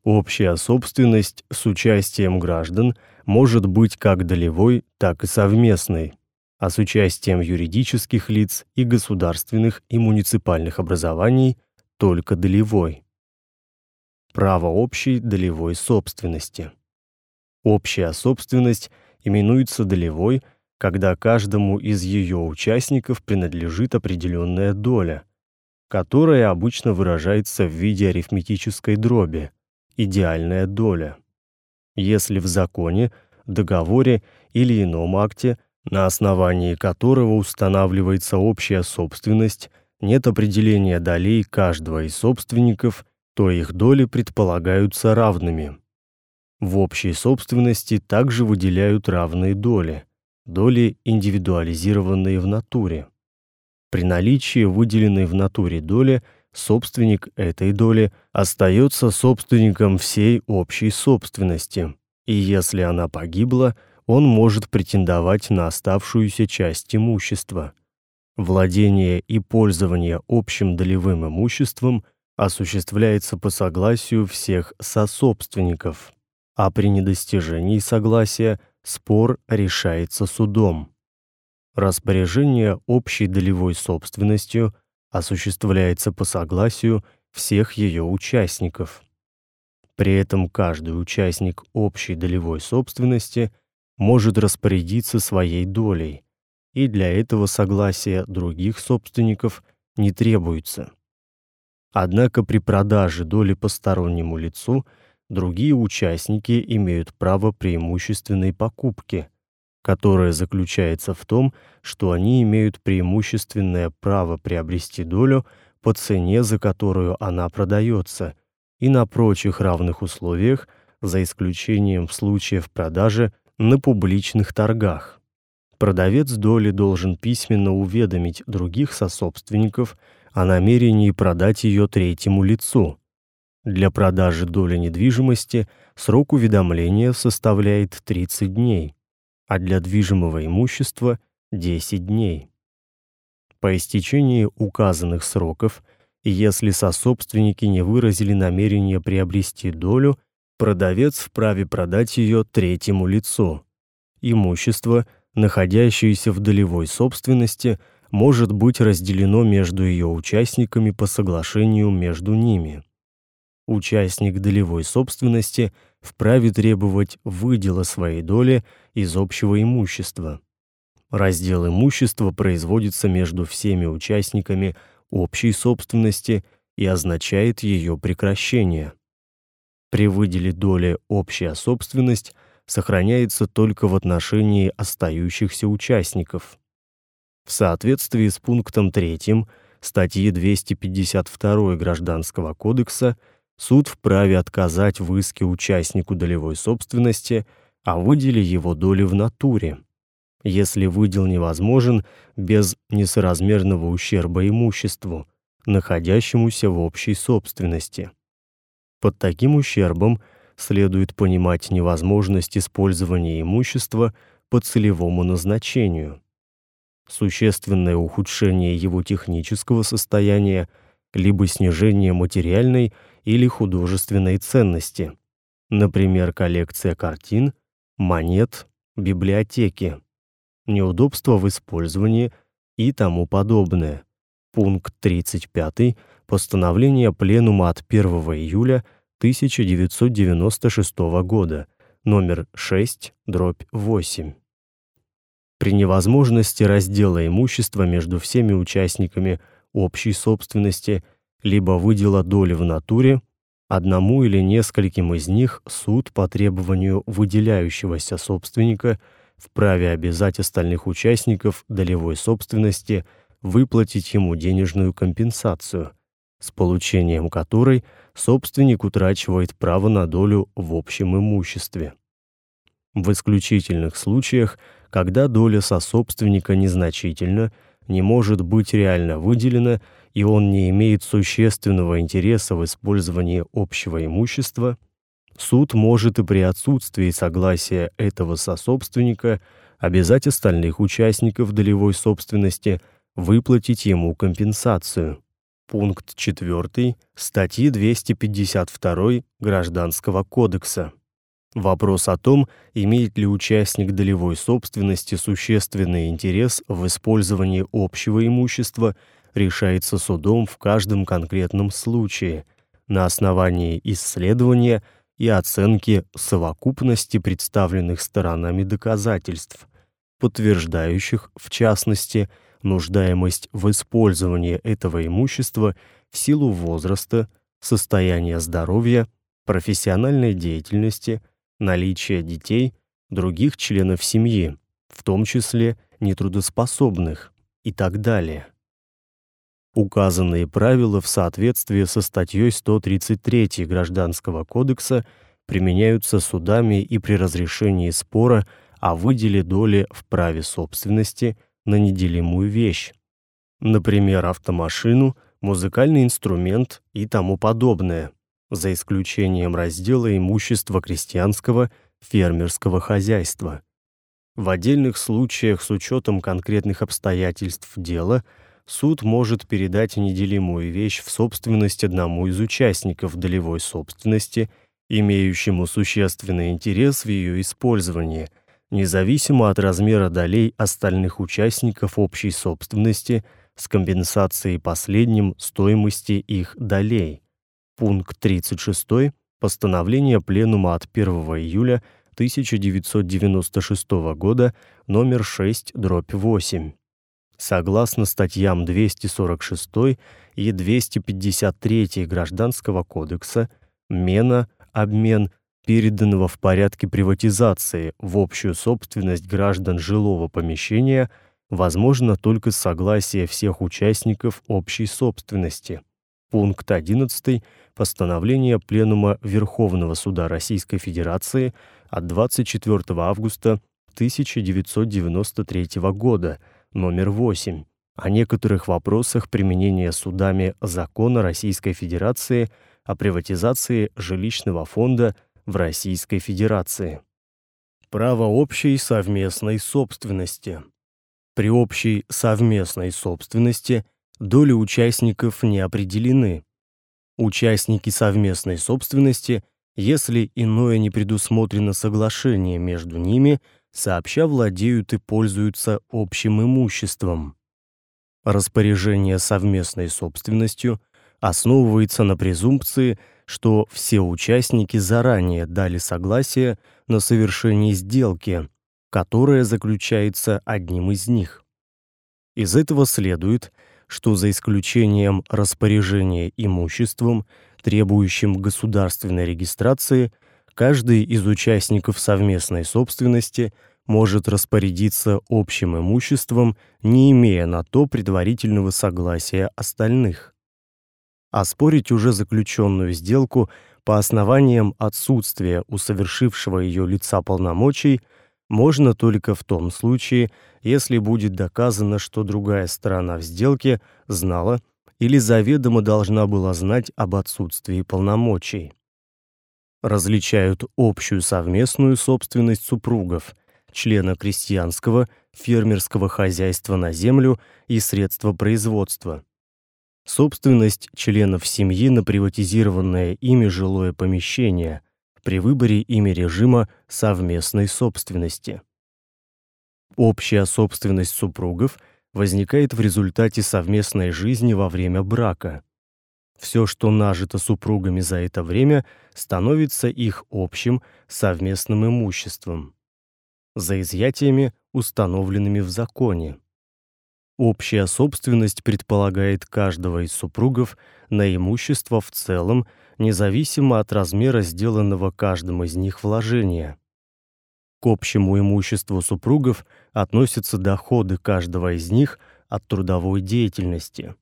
Общая собственность с участием граждан может быть как долевой, так и совместной, а с участием юридических лиц и государственных и муниципальных образований только долевой. Право общей долевой собственности. Общая собственность именуется долевой, когда каждому из ее участников принадлежит определенная доля, которая обычно выражается в виде арифметической дроби, идеальная доля. Если в законе, договоре или ином акте, на основании которого устанавливается общая собственность, нет определения долей каждого из собственников, то их доли предполагаются равными. В общей собственности также выделяют равные доли, доли, индивидуализированные в натуре. При наличии выделенной в натуре доли собственник этой доли остается собственником всей общей собственности, и если она погибла, он может претендовать на оставшуюся часть имущества. Владение и пользование общим долевым имуществом осуществляется по согласию всех сособственников а при недостижении согласия спор решается судом. Распоряжение общей долевой собственностью осуществляется по согласию всех ее участников. При этом каждый участник общей долевой собственности может распорядиться своей долей, и для этого согласия других собственников не требуется. Однако при продаже доли постороннему лицу – Другие участники имеют право преимущественной покупки, которое заключается в том, что они имеют преимущественное право приобрести долю по цене, за которую она продается, и на прочих равных условиях, за исключением случаев продажи на публичных торгах. Продавец доли должен письменно уведомить других сособственников о намерении продать ее третьему лицу, для продажи доли недвижимости срок уведомления составляет 30 дней, а для движимого имущества 10 дней. По истечении указанных сроков, если сособственники не выразили намерения приобрести долю, продавец вправе продать ее третьему лицу. Имущество, находящееся в долевой собственности, может быть разделено между ее участниками по соглашению между ними участник долевой собственности вправе требовать выдела своей доли из общего имущества. Раздел имущества производится между всеми участниками общей собственности и означает ее прекращение. При выделе доли общая собственность сохраняется только в отношении остающихся участников. В соответствии с пунктом 3 статьи 252 Гражданского кодекса суд вправе отказать в иске участнику долевой собственности о выделе его доли в натуре, если выдел невозможен без несоразмерного ущерба имуществу, находящемуся в общей собственности. Под таким ущербом следует понимать невозможность использования имущества по целевому назначению, существенное ухудшение его технического состояния, либо снижение материальной или художественной ценности, например, коллекция картин, монет, библиотеки, неудобства в использовании и тому подобное. Пункт 35 постановления Пленума от 1 июля 1996 года, номер 6, дробь 8. При невозможности раздела имущества между всеми участниками общей собственности либо выдела доли в натуре, одному или нескольким из них суд по требованию выделяющегося собственника вправе обязать остальных участников долевой собственности выплатить ему денежную компенсацию, с получением которой собственник утрачивает право на долю в общем имуществе. В исключительных случаях, когда доля сособственника незначительна, не может быть реально выделена, и он не имеет существенного интереса в использовании общего имущества, суд может и при отсутствии согласия этого сособственника обязать остальных участников долевой собственности выплатить ему компенсацию. Пункт 4 статьи 252 Гражданского кодекса. Вопрос о том, имеет ли участник долевой собственности существенный интерес в использовании общего имущества, решается судом в каждом конкретном случае. На основании исследования и оценки совокупности представленных сторонами доказательств, подтверждающих, в частности, нуждаемость в использовании этого имущества в силу возраста, состояния здоровья, профессиональной деятельности, наличия детей, других членов семьи, в том числе нетрудоспособных и так далее. Указанные правила в соответствии со статьей 133 Гражданского кодекса применяются судами и при разрешении спора о выделе доли в праве собственности на неделимую вещь, например, автомашину, музыкальный инструмент и тому подобное за исключением раздела имущества крестьянского фермерского хозяйства. В отдельных случаях с учетом конкретных обстоятельств дела суд может передать неделимую вещь в собственность одному из участников долевой собственности, имеющему существенный интерес в ее использовании, независимо от размера долей остальных участников общей собственности с компенсацией последним стоимости их долей. Пункт 36 постановления Пленума от 1 июля 1996 года номер 6/8. Согласно статьям 246 и 253 Гражданского кодекса, мена, обмен переданного в порядке приватизации в общую собственность граждан жилого помещения возможно только с согласия всех участников общей собственности. Пункт 11 постановления Пленума Верховного суда Российской Федерации от 24 августа 1993 года, номер 8, о некоторых вопросах применения судами закона Российской Федерации о приватизации жилищного фонда в Российской Федерации. Право общей совместной собственности. При общей совместной собственности доли участников не определены. Участники совместной собственности, если иное не предусмотрено соглашением между ними, сообща владеют и пользуются общим имуществом. Распоряжение совместной собственностью основывается на презумпции, что все участники заранее дали согласие на совершение сделки, которая заключается одним из них. Из этого следует, что за исключением распоряжения имуществом, требующим государственной регистрации, каждый из участников совместной собственности может распорядиться общим имуществом, не имея на то предварительного согласия остальных. Оспорить уже заключенную сделку по основаниям отсутствия у совершившего ее лица полномочий можно только в том случае, если будет доказано, что другая сторона в сделке знала или заведомо должна была знать об отсутствии полномочий. Различают общую совместную собственность супругов, члена крестьянского, фермерского хозяйства на землю и средства производства. Собственность членов семьи на приватизированное ими жилое помещение при выборе ими режима совместной собственности. Общая собственность супругов возникает в результате совместной жизни во время брака. Все, что нажито супругами за это время, становится их общим совместным имуществом. За изъятиями, установленными в законе. Общая собственность предполагает каждого из супругов на имущество в целом, независимо от размера сделанного каждым из них вложения. К общему имуществу супругов относятся доходы каждого из них, от трудовой деятельности,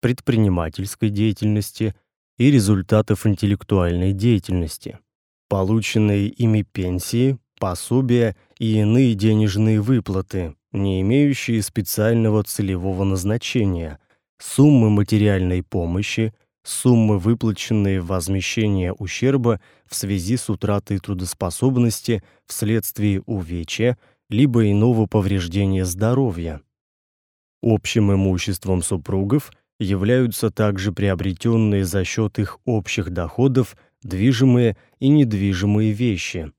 предпринимательской деятельности и результатов интеллектуальной деятельности, полученные ими пенсии, пособия и иные денежные выплаты, не имеющие специального целевого назначения, суммы материальной помощи, суммы, выплаченные в возмещение ущерба в связи с утратой трудоспособности вследствие увечья либо иного повреждения здоровья. Общим имуществом супругов являются также приобретенные за счет их общих доходов движимые и недвижимые вещи,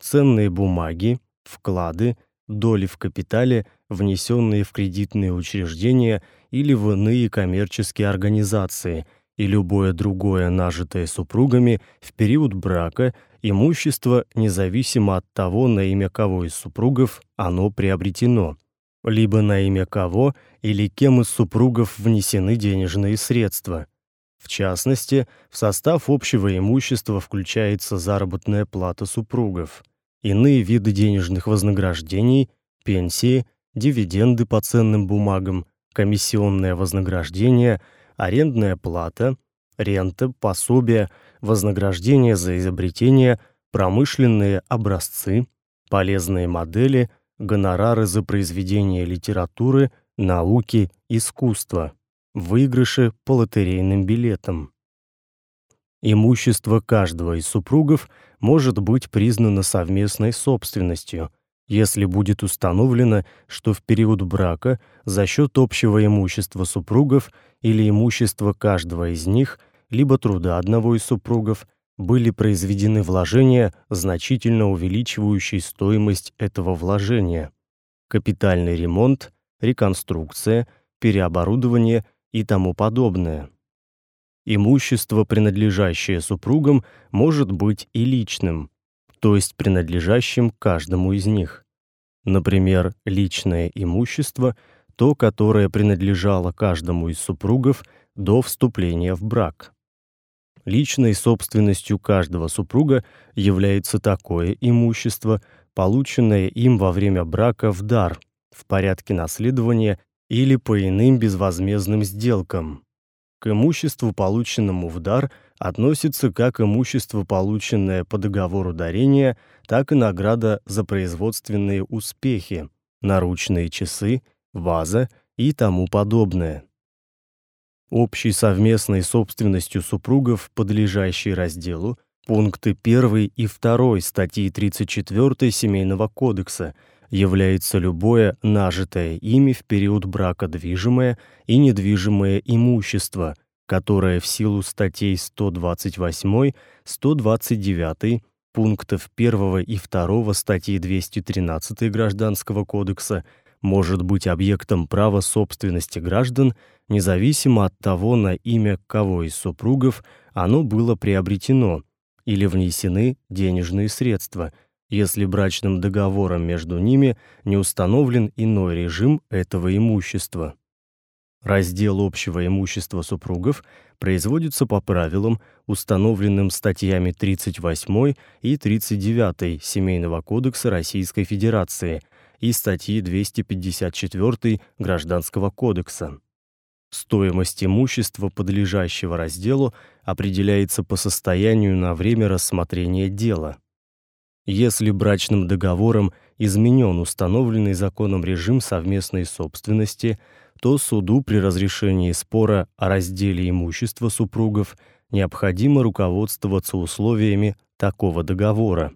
ценные бумаги, вклады, доли в капитале, внесенные в кредитные учреждения или в иные коммерческие организации, и любое другое нажитое супругами в период брака имущество, независимо от того, на имя кого из супругов оно приобретено, либо на имя кого или кем из супругов внесены денежные средства. В частности, в состав общего имущества включается заработная плата супругов иные виды денежных вознаграждений, пенсии, дивиденды по ценным бумагам, комиссионное вознаграждение, арендная плата, рента, пособие, вознаграждение за изобретения, промышленные образцы, полезные модели, гонорары за произведения литературы, науки, искусства, выигрыши по лотерейным билетам. Имущество каждого из супругов может быть признано совместной собственностью, если будет установлено, что в период брака за счет общего имущества супругов или имущества каждого из них, либо труда одного из супругов, были произведены вложения, значительно увеличивающие стоимость этого вложения. Капитальный ремонт, реконструкция, переоборудование и тому подобное. Имущество, принадлежащее супругам, может быть и личным, то есть принадлежащим каждому из них. Например, личное имущество то, которое принадлежало каждому из супругов до вступления в брак. Личной собственностью каждого супруга является такое имущество, полученное им во время брака в дар, в порядке наследования или по иным безвозмездным сделкам. К имуществу, полученному в дар, относится как имущество, полученное по договору дарения, так и награда за производственные успехи, наручные часы, ваза и тому подобное. Общей совместной собственностью супругов, подлежащей разделу, пункты 1 и 2 статьи 34 Семейного кодекса – является любое нажитое ими в период брака движимое и недвижимое имущество, которое в силу статей 128, 129 пунктов 1 и 2 статьи 213 Гражданского кодекса может быть объектом права собственности граждан, независимо от того, на имя кого из супругов оно было приобретено или внесены денежные средства – если брачным договором между ними не установлен иной режим этого имущества. Раздел общего имущества супругов производится по правилам, установленным статьями 38 и 39 Семейного кодекса Российской Федерации и статьи 254 Гражданского кодекса. Стоимость имущества, подлежащего разделу, определяется по состоянию на время рассмотрения дела. Если брачным договором изменен установленный законом режим совместной собственности, то суду при разрешении спора о разделе имущества супругов необходимо руководствоваться условиями такого договора.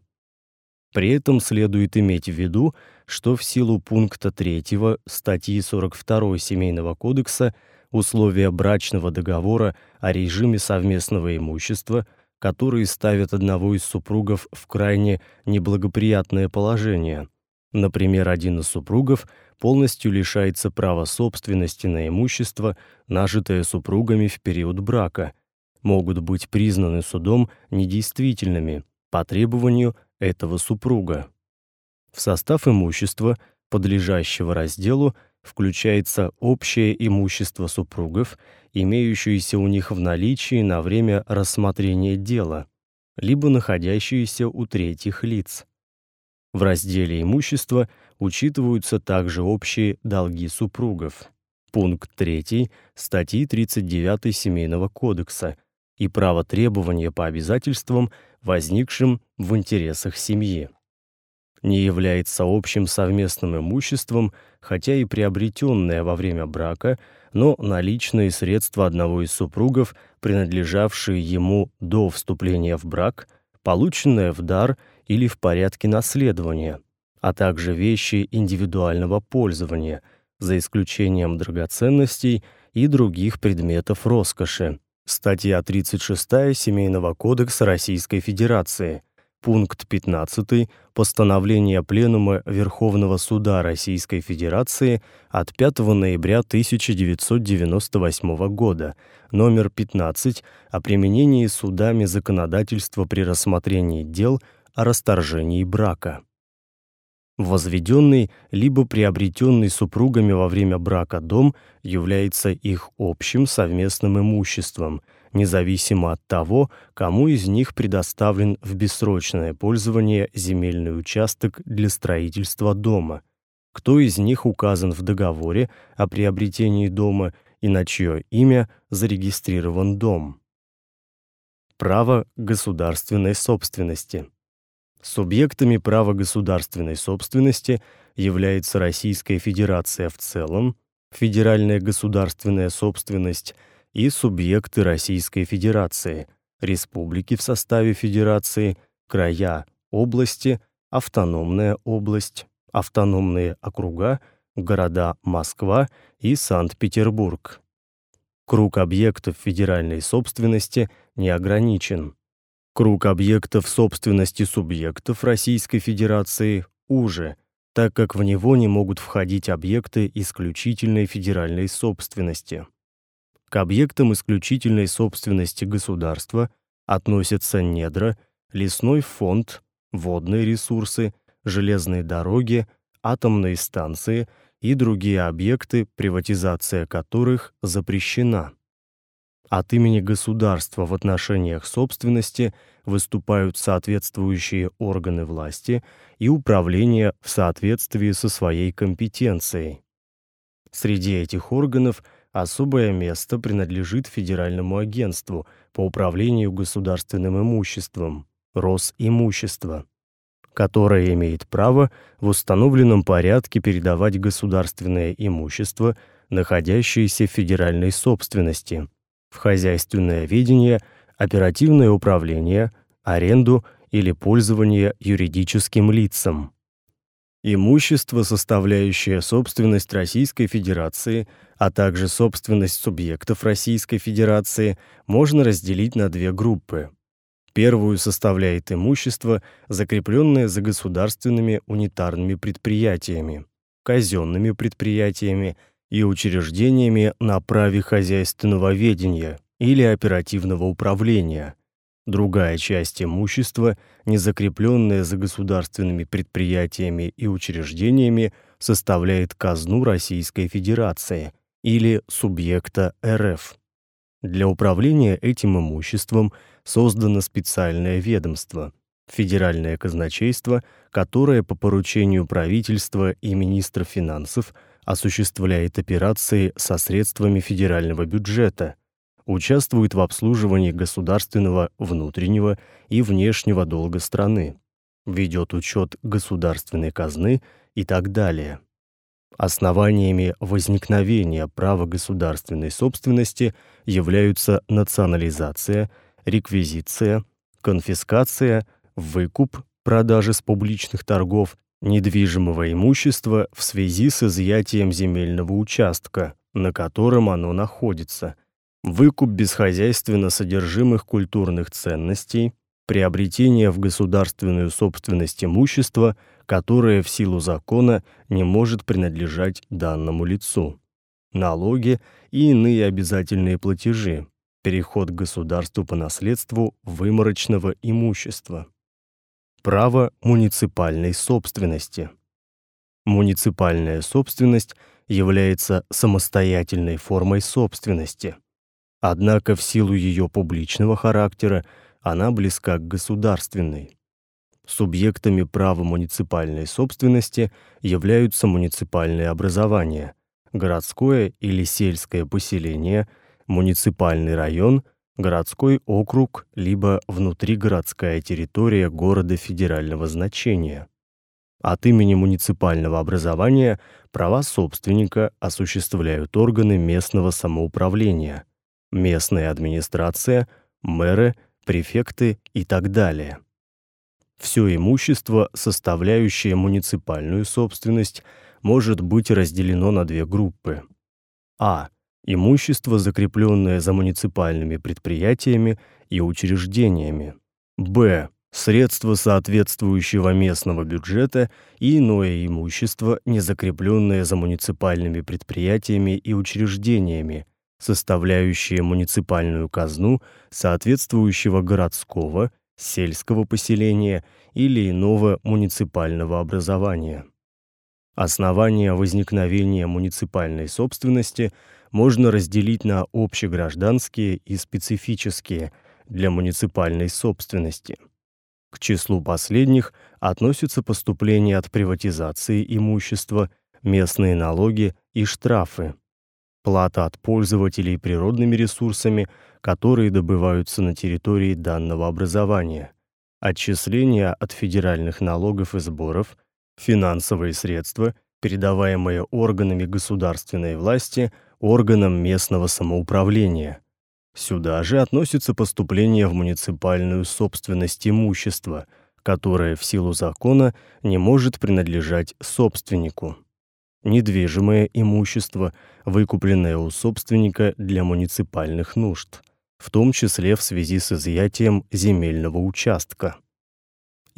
При этом следует иметь в виду, что в силу пункта 3 статьи 42 Семейного кодекса условия брачного договора о режиме совместного имущества которые ставят одного из супругов в крайне неблагоприятное положение. Например, один из супругов полностью лишается права собственности на имущество, нажитое супругами в период брака, могут быть признаны судом недействительными по требованию этого супруга. В состав имущества, подлежащего разделу, включается общее имущество супругов, имеющееся у них в наличии на время рассмотрения дела, либо находящееся у третьих лиц. В разделе имущества учитываются также общие долги супругов. пункт 3 статьи 39 Семейного кодекса и право требования по обязательствам, возникшим в интересах семьи. Не является общим совместным имуществом, хотя и приобретенное во время брака, но наличные средства одного из супругов, принадлежавшие ему до вступления в брак, полученное в дар или в порядке наследования, а также вещи индивидуального пользования, за исключением драгоценностей и других предметов роскоши. Статья 36 Семейного кодекса Российской Федерации. Пункт 15 постановления Пленума Верховного Суда Российской Федерации от 5 ноября 1998 года, номер 15, о применении судами законодательства при рассмотрении дел о расторжении брака. Возведенный либо приобретенный супругами во время брака дом является их общим совместным имуществом, независимо от того, кому из них предоставлен в бессрочное пользование земельный участок для строительства дома, кто из них указан в договоре о приобретении дома и на чье имя зарегистрирован дом. Право государственной собственности. Субъектами права государственной собственности является Российская Федерация в целом, федеральная государственная собственность и субъекты Российской Федерации, республики в составе федерации, края, области, автономная область, автономные округа, города Москва и Санкт-Петербург. Круг объектов федеральной собственности не ограничен. Круг объектов собственности субъектов Российской Федерации уже, так как в него не могут входить объекты исключительной федеральной собственности. К объектам исключительной собственности государства относятся недра, лесной фонд, водные ресурсы, железные дороги, атомные станции и другие объекты, приватизация которых запрещена. От имени государства в отношениях собственности выступают соответствующие органы власти и управления в соответствии со своей компетенцией. Среди этих органов особое место принадлежит Федеральному агентству по управлению государственным имуществом Росимущество, которое имеет право в установленном порядке передавать государственное имущество, находящееся в федеральной собственности в хозяйственное ведение, оперативное управление, аренду или пользование юридическим лицам. Имущество, составляющее собственность Российской Федерации, а также собственность субъектов Российской Федерации, можно разделить на две группы. Первую составляет имущество, закрепленное за государственными унитарными предприятиями, казенными предприятиями и учреждениями на праве хозяйственного ведения или оперативного управления. Другая часть имущества, не закрепленная за государственными предприятиями и учреждениями, составляет казну Российской Федерации или субъекта РФ. Для управления этим имуществом создано специальное ведомство Федеральное казначейство, которое по поручению правительства и министра финансов осуществляет операции со средствами федерального бюджета, участвует в обслуживании государственного внутреннего и внешнего долга страны, ведет учет государственной казны и так далее. Основаниями возникновения права государственной собственности являются национализация, реквизиция, конфискация, выкуп, продажа с публичных торгов недвижимого имущества в связи с изъятием земельного участка, на котором оно находится, выкуп бесхозяйственно содержимых культурных ценностей, приобретение в государственную собственность имущества, которое в силу закона не может принадлежать данному лицу, налоги и иные обязательные платежи, переход к государству по наследству выморочного имущества. Право муниципальной собственности. Муниципальная собственность является самостоятельной формой собственности. Однако в силу ее публичного характера она близка к государственной. Субъектами права муниципальной собственности являются муниципальные образования, городское или сельское поселение, муниципальный район, городской округ либо внутригородская территория города федерального значения. От имени муниципального образования права собственника осуществляют органы местного самоуправления, местная администрация, мэры, префекты и так далее. Все имущество, составляющее муниципальную собственность, может быть разделено на две группы. А. Имущество, закрепленное за муниципальными предприятиями и учреждениями. Б. Средства соответствующего местного бюджета и иное имущество, не закрепленное за муниципальными предприятиями и учреждениями, составляющее муниципальную казну соответствующего городского, сельского поселения или иного муниципального образования. Основания возникновения муниципальной собственности можно разделить на общегражданские и специфические для муниципальной собственности. К числу последних относятся поступления от приватизации имущества, местные налоги и штрафы, плата от пользователей природными ресурсами, которые добываются на территории данного образования, отчисления от федеральных налогов и сборов, финансовые средства, передаваемые органами государственной власти органам местного самоуправления. Сюда же относятся поступления в муниципальную собственность имущества, которое в силу закона не может принадлежать собственнику недвижимое имущество, выкупленное у собственника для муниципальных нужд, в том числе в связи с изъятием земельного участка.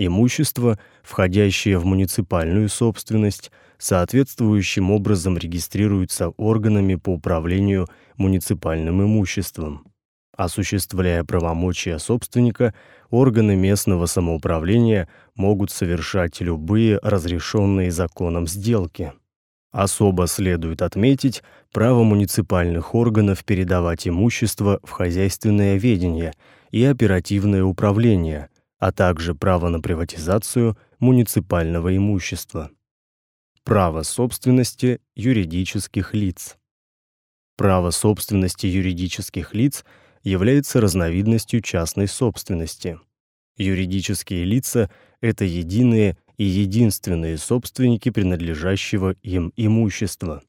Имущество, входящее в муниципальную собственность, соответствующим образом регистрируется органами по управлению муниципальным имуществом. Осуществляя правомочия собственника, органы местного самоуправления могут совершать любые разрешенные законом сделки. Особо следует отметить право муниципальных органов передавать имущество в хозяйственное ведение и оперативное управление, а также право на приватизацию муниципального имущества. Право собственности юридических лиц. Право собственности юридических лиц является разновидностью частной собственности. Юридические лица это единые и единственные собственники принадлежащего им имущества.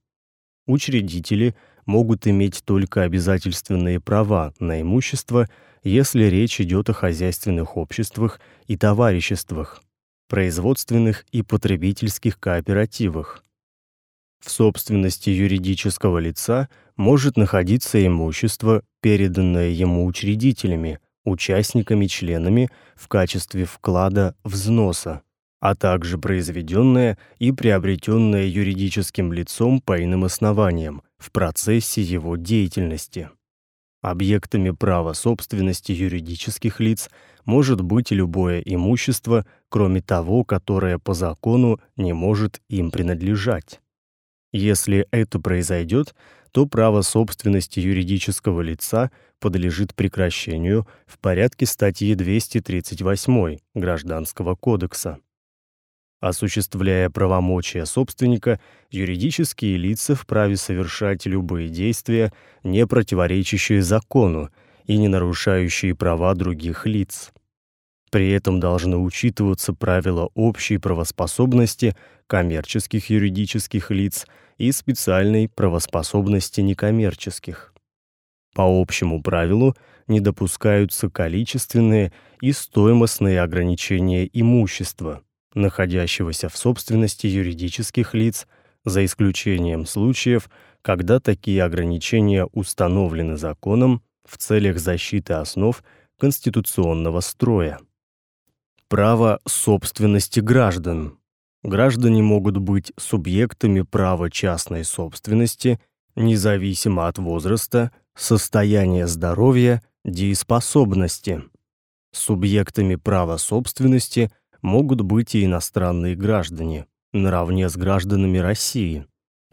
Учредители могут иметь только обязательственные права на имущество, если речь идет о хозяйственных обществах и товариществах, производственных и потребительских кооперативах. В собственности юридического лица может находиться имущество, переданное ему учредителями, участниками-членами в качестве вклада взноса а также произведенное и приобретенное юридическим лицом по иным основаниям в процессе его деятельности. Объектами права собственности юридических лиц может быть любое имущество, кроме того, которое по закону не может им принадлежать. Если это произойдет, то право собственности юридического лица подлежит прекращению в порядке статьи 238 Гражданского кодекса. Осуществляя правомочия собственника, юридические лица вправе совершать любые действия, не противоречащие закону и не нарушающие права других лиц. При этом должны учитываться правила общей правоспособности коммерческих юридических лиц и специальной правоспособности некоммерческих. По общему правилу не допускаются количественные и стоимостные ограничения имущества находящегося в собственности юридических лиц, за исключением случаев, когда такие ограничения установлены законом в целях защиты основ конституционного строя. Право собственности граждан. Граждане могут быть субъектами права частной собственности независимо от возраста, состояния здоровья, дееспособности. Субъектами права собственности могут быть и иностранные граждане, наравне с гражданами России,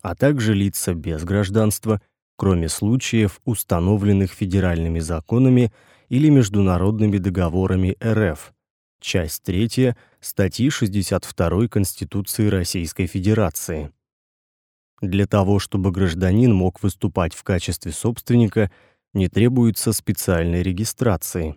а также лица без гражданства, кроме случаев, установленных федеральными законами или международными договорами РФ. Часть 3 статьи 62 Конституции Российской Федерации. Для того, чтобы гражданин мог выступать в качестве собственника, не требуется специальной регистрации.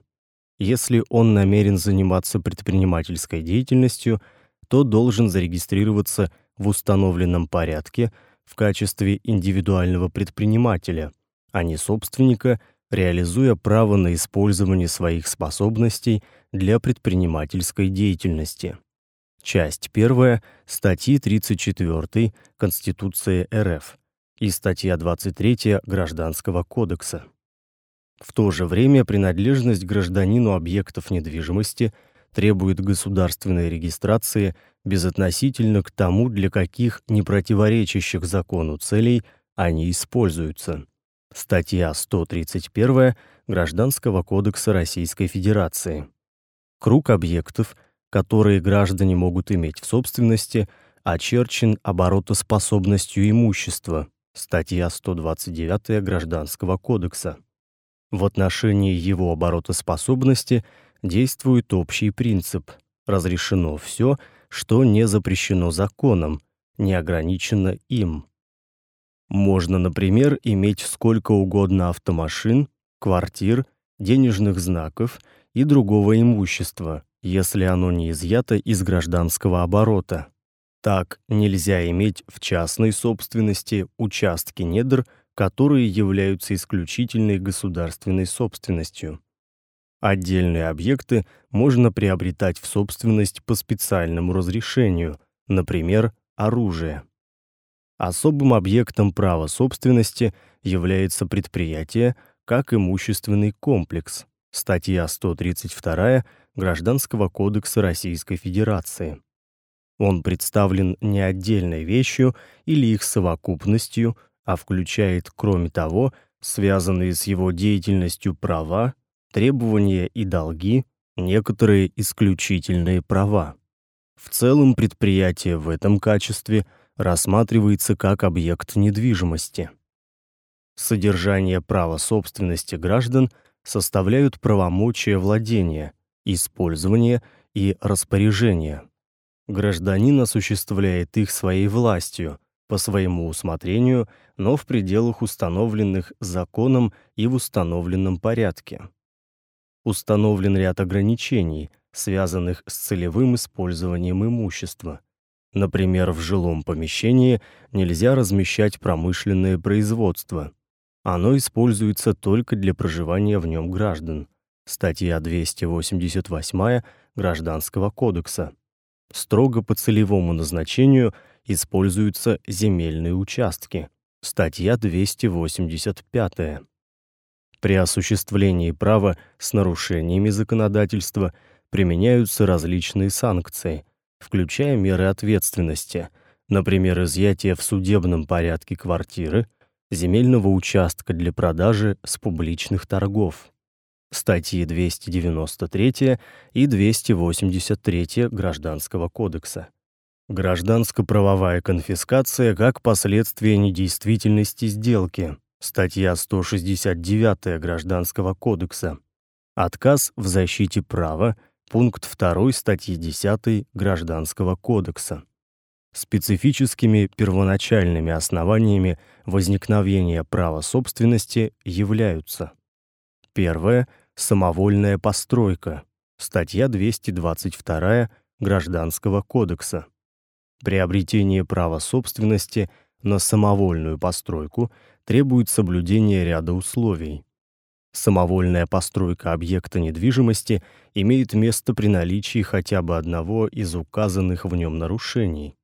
Если он намерен заниматься предпринимательской деятельностью, то должен зарегистрироваться в установленном порядке в качестве индивидуального предпринимателя, а не собственника, реализуя право на использование своих способностей для предпринимательской деятельности. Часть 1 статьи 34 Конституции РФ и статья 23 Гражданского кодекса. В то же время принадлежность гражданину объектов недвижимости требует государственной регистрации безотносительно к тому, для каких непротиворечащих закону целей они используются. Статья 131 Гражданского кодекса Российской Федерации. Круг объектов, которые граждане могут иметь в собственности, очерчен оборотоспособностью имущества. Статья 129 Гражданского кодекса. В отношении его оборотоспособности действует общий принцип: разрешено все, что не запрещено законом, не ограничено им. Можно, например, иметь сколько угодно автомашин, квартир, денежных знаков и другого имущества, если оно не изъято из гражданского оборота. Так нельзя иметь в частной собственности участки недр, которые являются исключительной государственной собственностью. Отдельные объекты можно приобретать в собственность по специальному разрешению, например, оружие. Особым объектом права собственности является предприятие как имущественный комплекс. Статья 132 Гражданского кодекса Российской Федерации. Он представлен не отдельной вещью или их совокупностью, а включает, кроме того, связанные с его деятельностью права, требования и долги, некоторые исключительные права. В целом предприятие в этом качестве рассматривается как объект недвижимости. Содержание права собственности граждан составляют правомочия владения, использования и распоряжения. Гражданин осуществляет их своей властью, по своему усмотрению, но в пределах установленных законом и в установленном порядке. Установлен ряд ограничений, связанных с целевым использованием имущества. Например, в жилом помещении нельзя размещать промышленное производство. Оно используется только для проживания в нем граждан. Статья 288 Гражданского кодекса. Строго по целевому назначению используются земельные участки. Статья 285. При осуществлении права с нарушениями законодательства применяются различные санкции, включая меры ответственности, например, изъятие в судебном порядке квартиры, земельного участка для продажи с публичных торгов статьи 293 и 283 Гражданского кодекса. Гражданско-правовая конфискация как последствие недействительности сделки. Статья 169 Гражданского кодекса. Отказ в защите права. Пункт 2 статьи 10 Гражданского кодекса. Специфическими первоначальными основаниями возникновения права собственности являются: первое самовольная постройка. Статья 222 Гражданского кодекса. Приобретение права собственности на самовольную постройку требует соблюдения ряда условий. Самовольная постройка объекта недвижимости имеет место при наличии хотя бы одного из указанных в нем нарушений.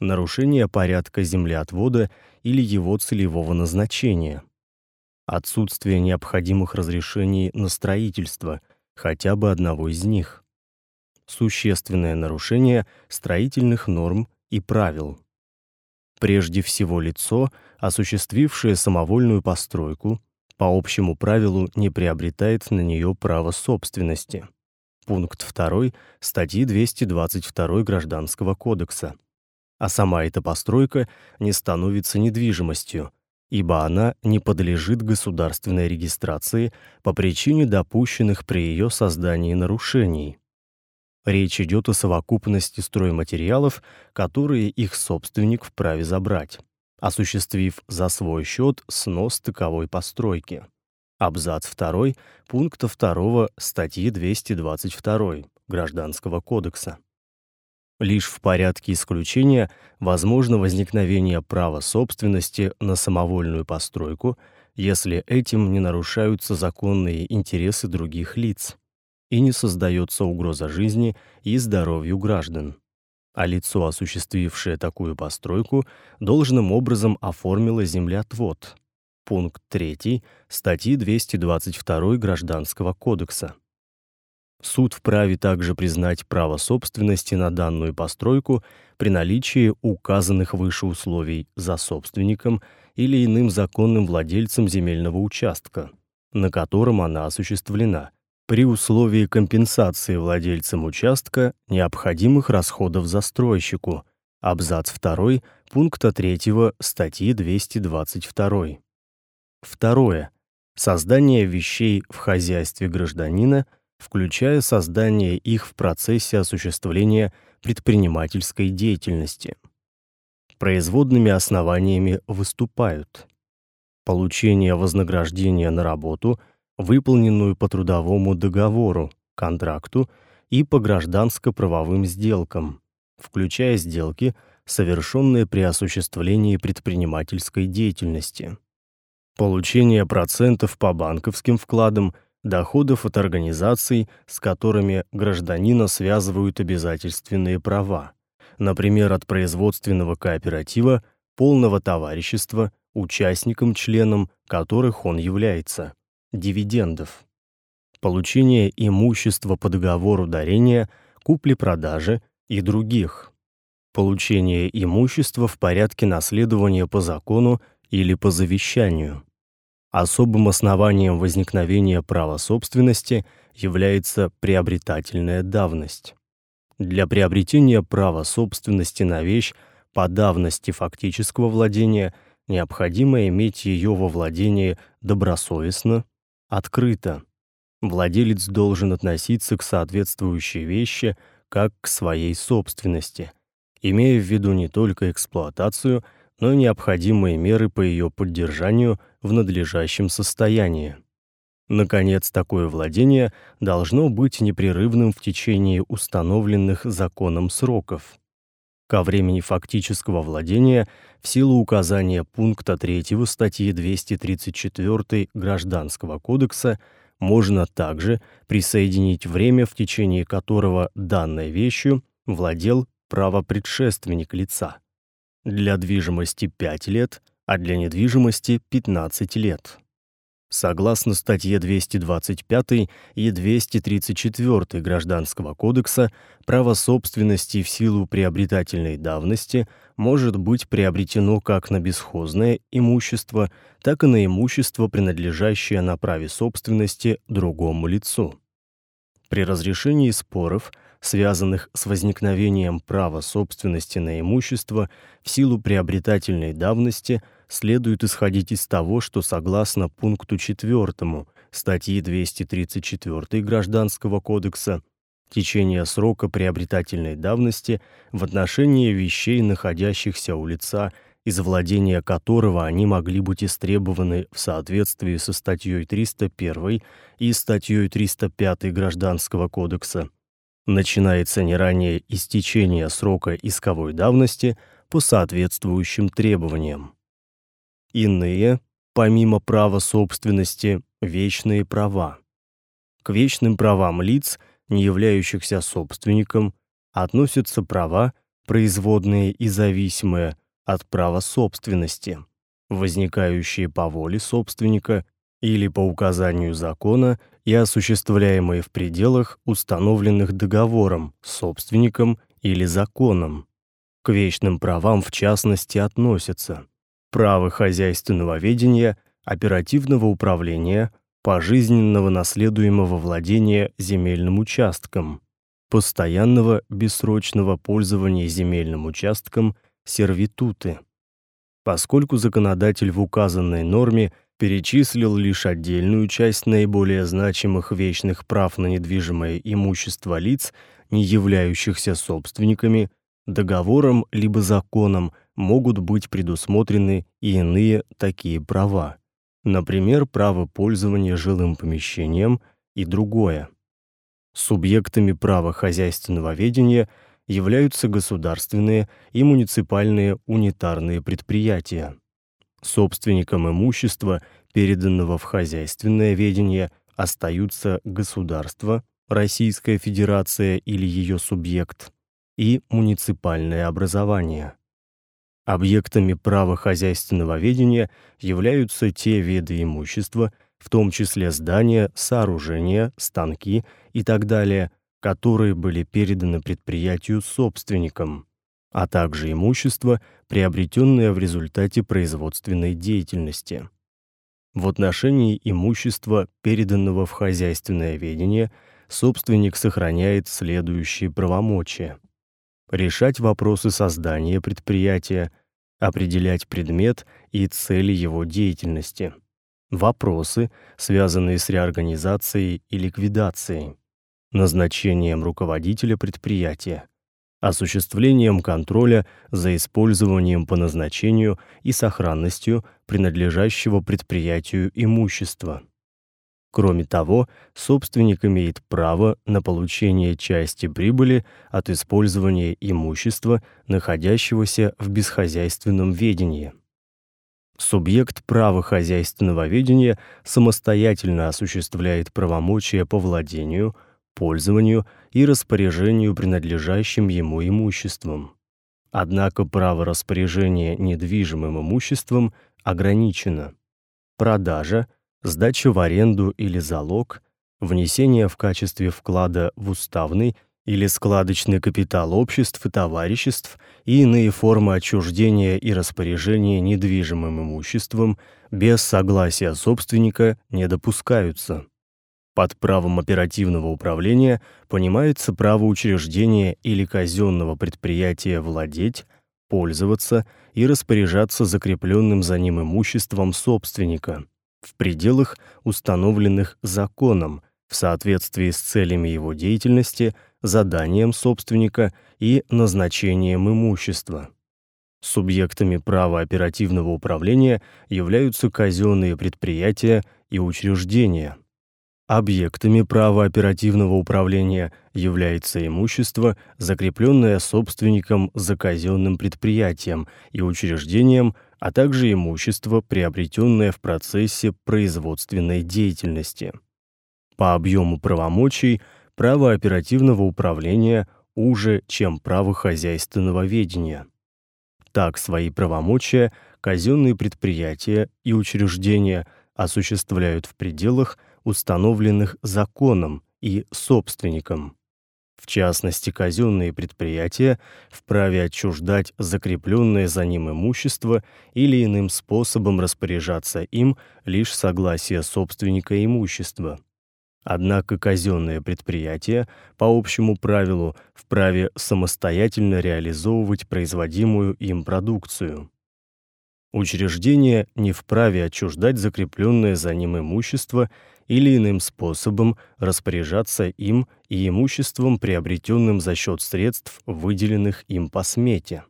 Нарушение порядка землеотвода или его целевого назначения отсутствие необходимых разрешений на строительство хотя бы одного из них, существенное нарушение строительных норм и правил. Прежде всего лицо, осуществившее самовольную постройку, по общему правилу не приобретает на нее право собственности. Пункт 2 статьи 222 Гражданского кодекса. А сама эта постройка не становится недвижимостью, ибо она не подлежит государственной регистрации по причине допущенных при ее создании нарушений. Речь идет о совокупности стройматериалов, которые их собственник вправе забрать. осуществив за свой счет снос таковой постройки. Абзац 2 пункта 2 статьи 222 Гражданского кодекса. Лишь в порядке исключения возможно возникновение права собственности на самовольную постройку, если этим не нарушаются законные интересы других лиц и не создается угроза жизни и здоровью граждан. А лицо, осуществившее такую постройку, должным образом оформило землеотвод. Пункт 3 статьи 222 Гражданского кодекса. Суд вправе также признать право собственности на данную постройку при наличии указанных выше условий за собственником или иным законным владельцем земельного участка, на котором она осуществлена, при условии компенсации владельцам участка необходимых расходов застройщику. Абзац 2 пункта 3 статьи 222. Второе. Создание вещей в хозяйстве гражданина, включая создание их в процессе осуществления предпринимательской деятельности. Производными основаниями выступают получение вознаграждения на работу – выполненную по трудовому договору, контракту и по гражданско-правовым сделкам, включая сделки, совершенные при осуществлении предпринимательской деятельности. Получение процентов по банковским вкладам, доходов от организаций, с которыми гражданина связывают обязательственные права, например, от производственного кооператива, полного товарищества, участником-членом которых он является дивидендов, получение имущества по договору дарения, купли-продажи и других, получение имущества в порядке наследования по закону или по завещанию. Особым основанием возникновения права собственности является приобретательная давность. Для приобретения права собственности на вещь по давности фактического владения необходимо иметь ее во владении добросовестно открыто. Владелец должен относиться к соответствующей вещи как к своей собственности, имея в виду не только эксплуатацию, но и необходимые меры по ее поддержанию в надлежащем состоянии. Наконец, такое владение должно быть непрерывным в течение установленных законом сроков. Ко времени фактического владения в силу указания пункта 3 статьи 234 Гражданского кодекса можно также присоединить время, в течение которого данной вещью владел правопредшественник лица. Для движимости 5 лет, а для недвижимости 15 лет. Согласно статье 225 и 234 Гражданского кодекса, право собственности в силу приобретательной давности может быть приобретено как на бесхозное имущество, так и на имущество, принадлежащее на праве собственности другому лицу. При разрешении споров, связанных с возникновением права собственности на имущество в силу приобретательной давности – следует исходить из того, что согласно пункту 4 статьи 234 Гражданского кодекса течение срока приобретательной давности в отношении вещей, находящихся у лица, из владения которого они могли быть истребованы в соответствии со статьей 301 и статьей 305 Гражданского кодекса, начинается не ранее истечения срока исковой давности по соответствующим требованиям. Иные, помимо права собственности, вечные права. К вечным правам лиц, не являющихся собственником, относятся права, производные и зависимые от права собственности, возникающие по воле собственника или по указанию закона и осуществляемые в пределах, установленных договором собственником или законом. К вечным правам в частности относятся право хозяйственного ведения, оперативного управления, пожизненного наследуемого владения земельным участком, постоянного бессрочного пользования земельным участком, сервитуты. Поскольку законодатель в указанной норме перечислил лишь отдельную часть наиболее значимых вечных прав на недвижимое имущество лиц, не являющихся собственниками, договором либо законом могут быть предусмотрены и иные такие права. Например, право пользования жилым помещением и другое. Субъектами права хозяйственного ведения являются государственные и муниципальные унитарные предприятия. Собственником имущества, переданного в хозяйственное ведение, остаются государство, Российская Федерация или ее субъект и муниципальное образование. Объектами права хозяйственного ведения являются те виды имущества, в том числе здания, сооружения, станки и так далее, которые были переданы предприятию собственником, а также имущество, приобретенное в результате производственной деятельности. В отношении имущества, переданного в хозяйственное ведение, собственник сохраняет следующие правомочия: решать вопросы создания предприятия, определять предмет и цели его деятельности, вопросы, связанные с реорганизацией и ликвидацией, назначением руководителя предприятия, осуществлением контроля за использованием по назначению и сохранностью принадлежащего предприятию имущества. Кроме того, собственник имеет право на получение части прибыли от использования имущества, находящегося в бесхозяйственном ведении. Субъект права хозяйственного ведения самостоятельно осуществляет правомочия по владению, пользованию и распоряжению принадлежащим ему имуществом. Однако право распоряжения недвижимым имуществом ограничено. Продажа, сдача в аренду или залог, внесение в качестве вклада в уставный или складочный капитал обществ и товариществ и иные формы отчуждения и распоряжения недвижимым имуществом без согласия собственника не допускаются. Под правом оперативного управления понимается право учреждения или казенного предприятия владеть, пользоваться и распоряжаться закрепленным за ним имуществом собственника в пределах, установленных законом, в соответствии с целями его деятельности, заданием собственника и назначением имущества. Субъектами права оперативного управления являются казенные предприятия и учреждения. Объектами права оперативного управления является имущество, закрепленное собственником за казенным предприятием и учреждением, а также имущество, приобретенное в процессе производственной деятельности. По объему правомочий право оперативного управления уже, чем право хозяйственного ведения. Так свои правомочия казенные предприятия и учреждения осуществляют в пределах установленных законом и собственником. В частности, казенные предприятия вправе отчуждать закрепленное за ним имущество или иным способом распоряжаться им лишь согласие собственника имущества. Однако казенные предприятия по общему правилу вправе самостоятельно реализовывать производимую им продукцию. Учреждение не вправе отчуждать закрепленное за ним имущество или иным способом распоряжаться им и имуществом, приобретенным за счет средств, выделенных им по смете.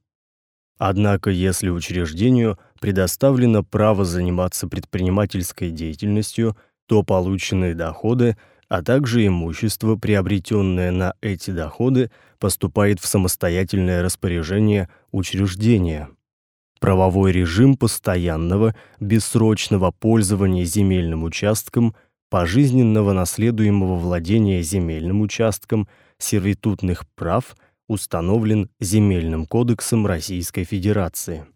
Однако, если учреждению предоставлено право заниматься предпринимательской деятельностью, то полученные доходы, а также имущество, приобретенное на эти доходы, поступает в самостоятельное распоряжение учреждения. Правовой режим постоянного, бессрочного пользования земельным участком, пожизненного наследуемого владения земельным участком, сервитутных прав установлен Земельным кодексом Российской Федерации.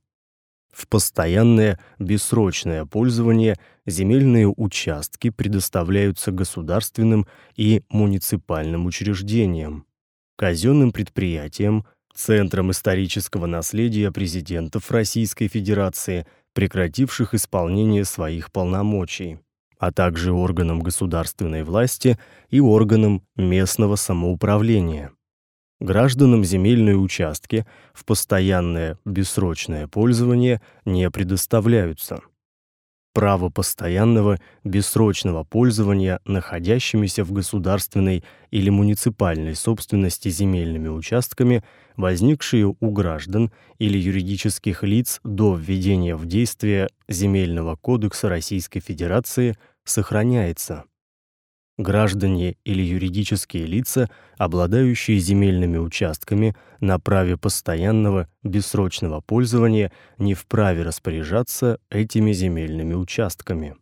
В постоянное бессрочное пользование земельные участки предоставляются государственным и муниципальным учреждениям, казенным предприятиям, центрам исторического наследия президентов Российской Федерации, прекративших исполнение своих полномочий, а также органам государственной власти и органам местного самоуправления гражданам земельные участки в постоянное бессрочное пользование не предоставляются. право постоянного бессрочного пользования находящимися в государственной или муниципальной собственности земельными участками, возникшие у граждан или юридических лиц до введения в действие Земельного кодекса Российской Федерации, сохраняется граждане или юридические лица, обладающие земельными участками на праве постоянного бессрочного пользования, не вправе распоряжаться этими земельными участками.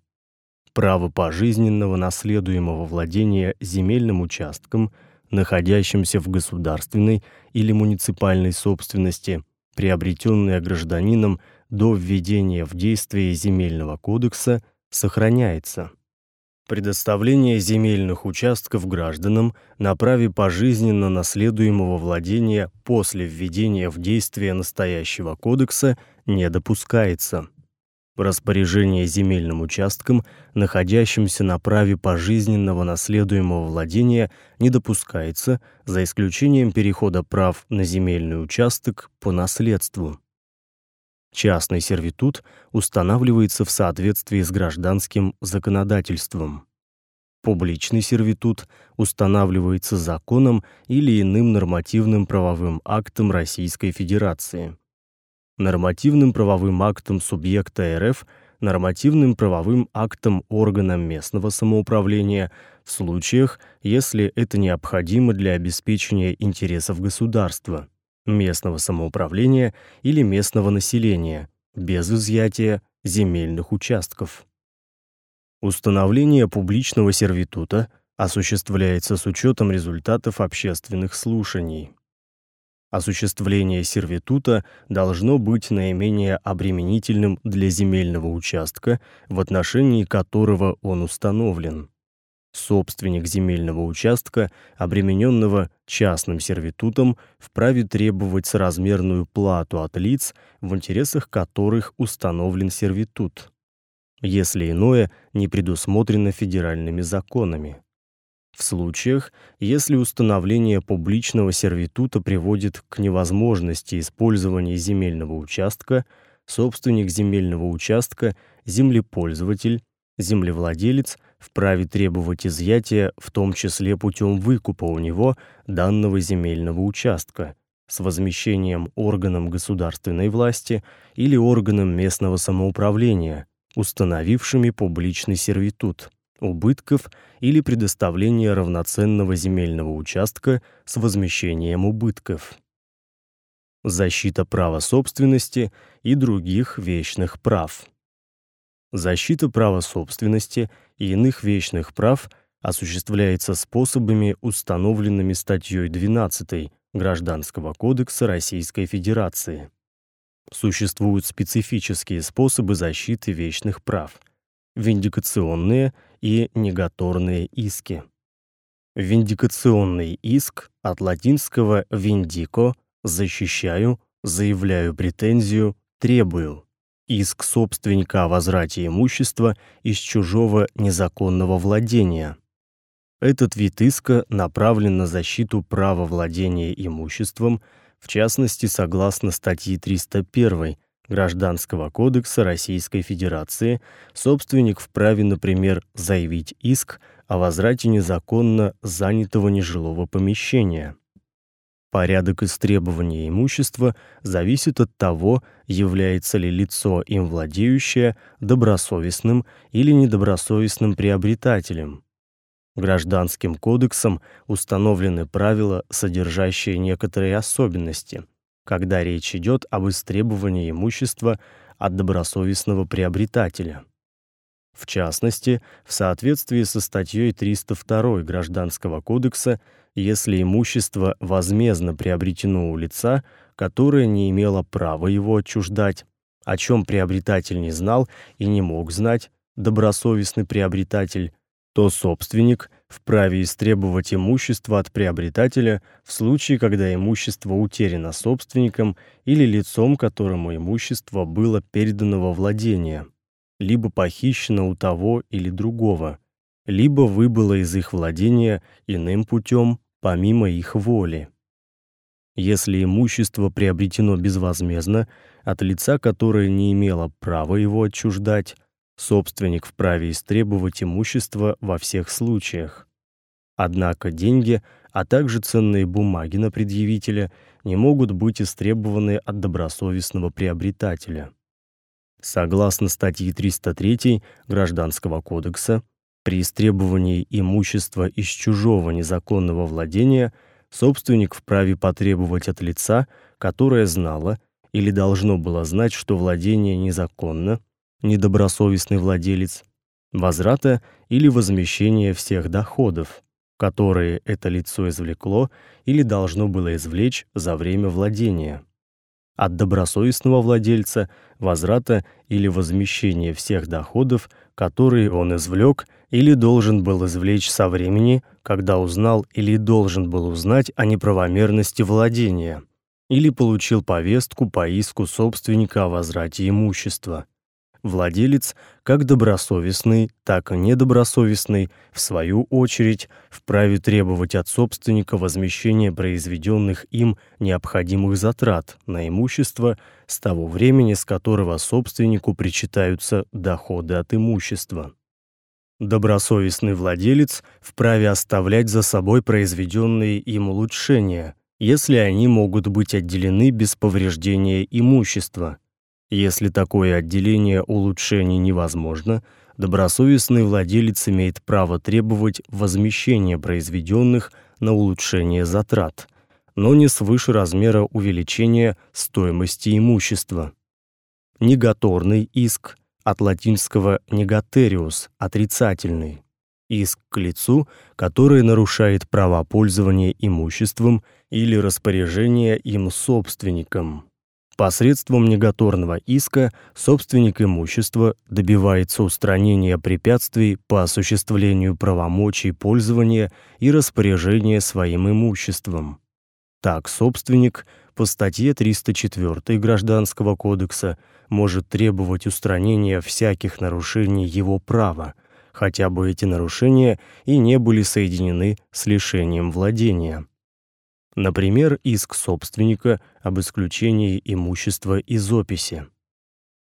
Право пожизненного наследуемого владения земельным участком, находящимся в государственной или муниципальной собственности, приобретенное гражданином до введения в действие Земельного кодекса, сохраняется предоставление земельных участков гражданам на праве пожизненно наследуемого владения после введения в действие настоящего кодекса не допускается. Распоряжение земельным участком, находящимся на праве пожизненного наследуемого владения, не допускается, за исключением перехода прав на земельный участок по наследству. Частный сервитут устанавливается в соответствии с гражданским законодательством. Публичный сервитут устанавливается законом или иным нормативным правовым актом Российской Федерации. Нормативным правовым актом субъекта РФ, нормативным правовым актом органа местного самоуправления в случаях, если это необходимо для обеспечения интересов государства местного самоуправления или местного населения без изъятия земельных участков. Установление публичного сервитута осуществляется с учетом результатов общественных слушаний. Осуществление сервитута должно быть наименее обременительным для земельного участка, в отношении которого он установлен собственник земельного участка, обремененного частным сервитутом, вправе требовать соразмерную плату от лиц, в интересах которых установлен сервитут, если иное не предусмотрено федеральными законами. В случаях, если установление публичного сервитута приводит к невозможности использования земельного участка, собственник земельного участка, землепользователь, землевладелец – вправе требовать изъятия, в том числе путем выкупа у него данного земельного участка с возмещением органам государственной власти или органам местного самоуправления, установившими публичный сервитут, убытков или предоставление равноценного земельного участка с возмещением убытков. Защита права собственности и других вечных прав. Защита права собственности и иных вечных прав осуществляется способами, установленными статьей 12 Гражданского кодекса Российской Федерации. Существуют специфические способы защиты вечных прав: виндикационные и негаторные иски. Виндикационный иск от латинского vindico защищаю, заявляю претензию, требую иск собственника о возврате имущества из чужого незаконного владения. Этот вид иска направлен на защиту права владения имуществом, в частности, согласно статьи 301 Гражданского кодекса Российской Федерации, собственник вправе, например, заявить иск о возврате незаконно занятого нежилого помещения. Порядок истребования имущества зависит от того, является ли лицо им владеющее добросовестным или недобросовестным приобретателем. Гражданским кодексом установлены правила, содержащие некоторые особенности, когда речь идет об истребовании имущества от добросовестного приобретателя. В частности, в соответствии со статьей 302 Гражданского кодекса если имущество возмездно приобретено у лица, которое не имело права его отчуждать, о чем приобретатель не знал и не мог знать, добросовестный приобретатель, то собственник вправе истребовать имущество от приобретателя в случае, когда имущество утеряно собственником или лицом, которому имущество было передано во владение, либо похищено у того или другого, либо выбыло из их владения иным путем, помимо их воли. Если имущество приобретено безвозмездно от лица, которое не имело права его отчуждать, собственник вправе истребовать имущество во всех случаях. Однако деньги, а также ценные бумаги на предъявителя не могут быть истребованы от добросовестного приобретателя. Согласно статье 303 Гражданского кодекса, при истребовании имущества из чужого незаконного владения собственник вправе потребовать от лица, которое знало или должно было знать, что владение незаконно, недобросовестный владелец, возврата или возмещения всех доходов, которые это лицо извлекло или должно было извлечь за время владения. От добросовестного владельца возврата или возмещения всех доходов, которые он извлек или должен был извлечь со времени, когда узнал или должен был узнать о неправомерности владения, или получил повестку по иску собственника о возврате имущества. Владелец, как добросовестный, так и недобросовестный, в свою очередь, вправе требовать от собственника возмещения произведенных им необходимых затрат на имущество с того времени, с которого собственнику причитаются доходы от имущества. Добросовестный владелец вправе оставлять за собой произведенные им улучшения, если они могут быть отделены без повреждения имущества – если такое отделение улучшений невозможно, добросовестный владелец имеет право требовать возмещения произведенных на улучшение затрат, но не свыше размера увеличения стоимости имущества. Негаторный иск от латинского negaterius отрицательный. Иск к лицу, которое нарушает право пользования имуществом или распоряжения им собственником. Посредством негаторного иска собственник имущества добивается устранения препятствий по осуществлению правомочий пользования и распоряжения своим имуществом. Так собственник по статье 304 Гражданского кодекса может требовать устранения всяких нарушений его права, хотя бы эти нарушения и не были соединены с лишением владения. Например, иск собственника об исключении имущества из описи.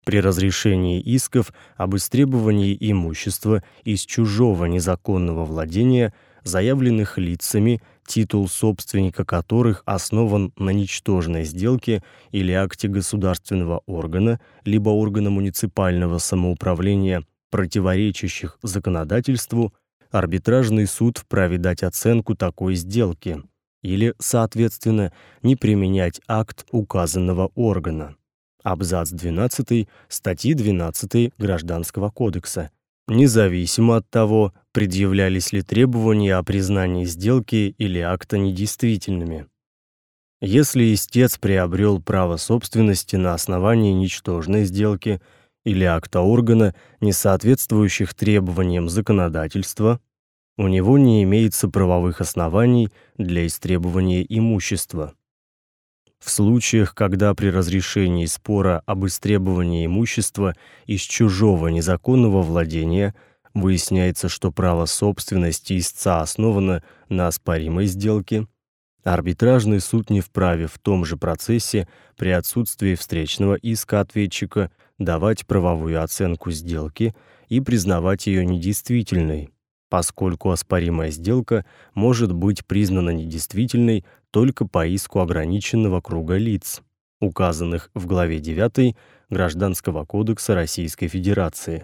При разрешении исков об истребовании имущества из чужого незаконного владения, заявленных лицами, титул собственника которых основан на ничтожной сделке или акте государственного органа, либо органа муниципального самоуправления, противоречащих законодательству, арбитражный суд вправе дать оценку такой сделки или, соответственно, не применять акт указанного органа. Абзац 12 статьи 12 Гражданского кодекса. Независимо от того, предъявлялись ли требования о признании сделки или акта недействительными. Если истец приобрел право собственности на основании ничтожной сделки или акта органа, не соответствующих требованиям законодательства, у него не имеется правовых оснований для истребования имущества. В случаях, когда при разрешении спора об истребовании имущества из чужого незаконного владения выясняется, что право собственности истца основано на оспоримой сделке, арбитражный суд не вправе в том же процессе при отсутствии встречного иска ответчика давать правовую оценку сделки и признавать ее недействительной поскольку оспоримая сделка может быть признана недействительной только по иску ограниченного круга лиц, указанных в главе 9 Гражданского кодекса Российской Федерации.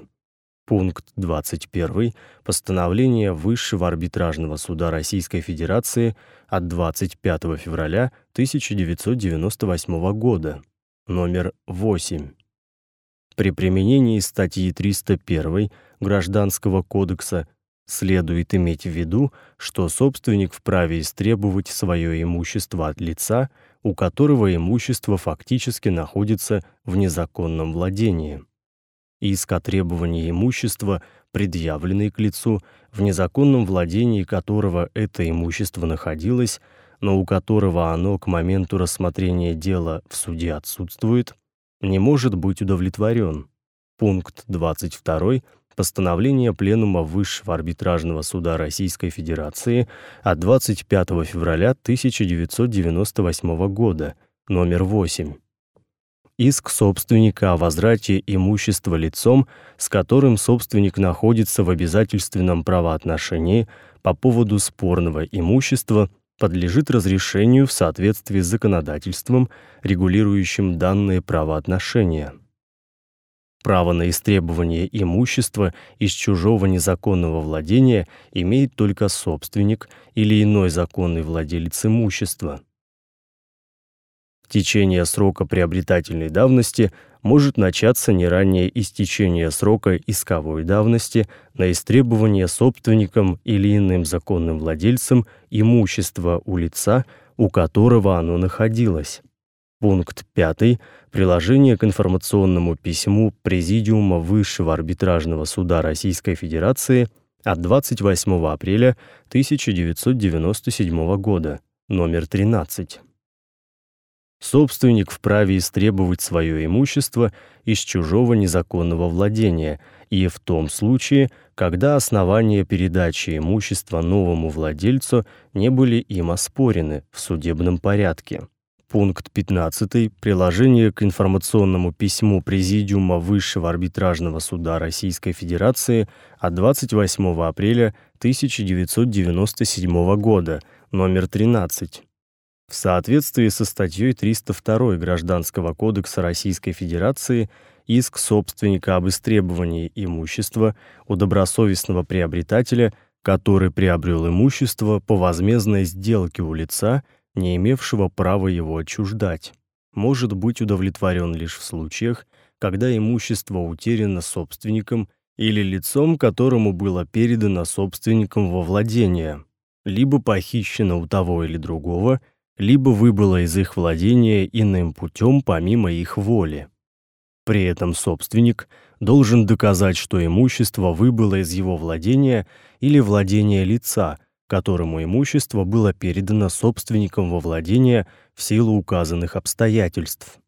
Пункт 21 постановления Высшего арбитражного суда Российской Федерации от 25 февраля 1998 года, номер 8. При применении статьи 301 Гражданского кодекса Следует иметь в виду, что собственник вправе истребовать свое имущество от лица, у которого имущество фактически находится в незаконном владении. Иск о требовании имущества, предъявленный к лицу, в незаконном владении которого это имущество находилось, но у которого оно к моменту рассмотрения дела в суде отсутствует, не может быть удовлетворен. Пункт 22 постановление Пленума Высшего арбитражного суда Российской Федерации от 25 февраля 1998 года, номер 8. иск собственника о возврате имущества лицом, с которым собственник находится в обязательственном правоотношении по поводу спорного имущества, подлежит разрешению в соответствии с законодательством, регулирующим данные правоотношения. Право на истребование имущества из чужого незаконного владения имеет только собственник или иной законный владелец имущества. Течение срока приобретательной давности может начаться не ранее истечения срока исковой давности на истребование собственником или иным законным владельцем имущества у лица, у которого оно находилось. Пункт 5. Приложение к информационному письму Президиума Высшего арбитражного суда Российской Федерации от 28 апреля 1997 года, номер 13. Собственник вправе истребовать свое имущество из чужого незаконного владения и в том случае, когда основания передачи имущества новому владельцу не были им оспорены в судебном порядке пункт 15 приложение к информационному письму Президиума Высшего арбитражного суда Российской Федерации от 28 апреля 1997 года, номер 13. В соответствии со статьей 302 Гражданского кодекса Российской Федерации иск собственника об истребовании имущества у добросовестного приобретателя, который приобрел имущество по возмездной сделке у лица – не имевшего права его отчуждать, может быть удовлетворен лишь в случаях, когда имущество утеряно собственником или лицом, которому было передано собственником во владение, либо похищено у того или другого, либо выбыло из их владения иным путем помимо их воли. При этом собственник должен доказать, что имущество выбыло из его владения или владения лица, которому имущество было передано собственником во владение в силу указанных обстоятельств.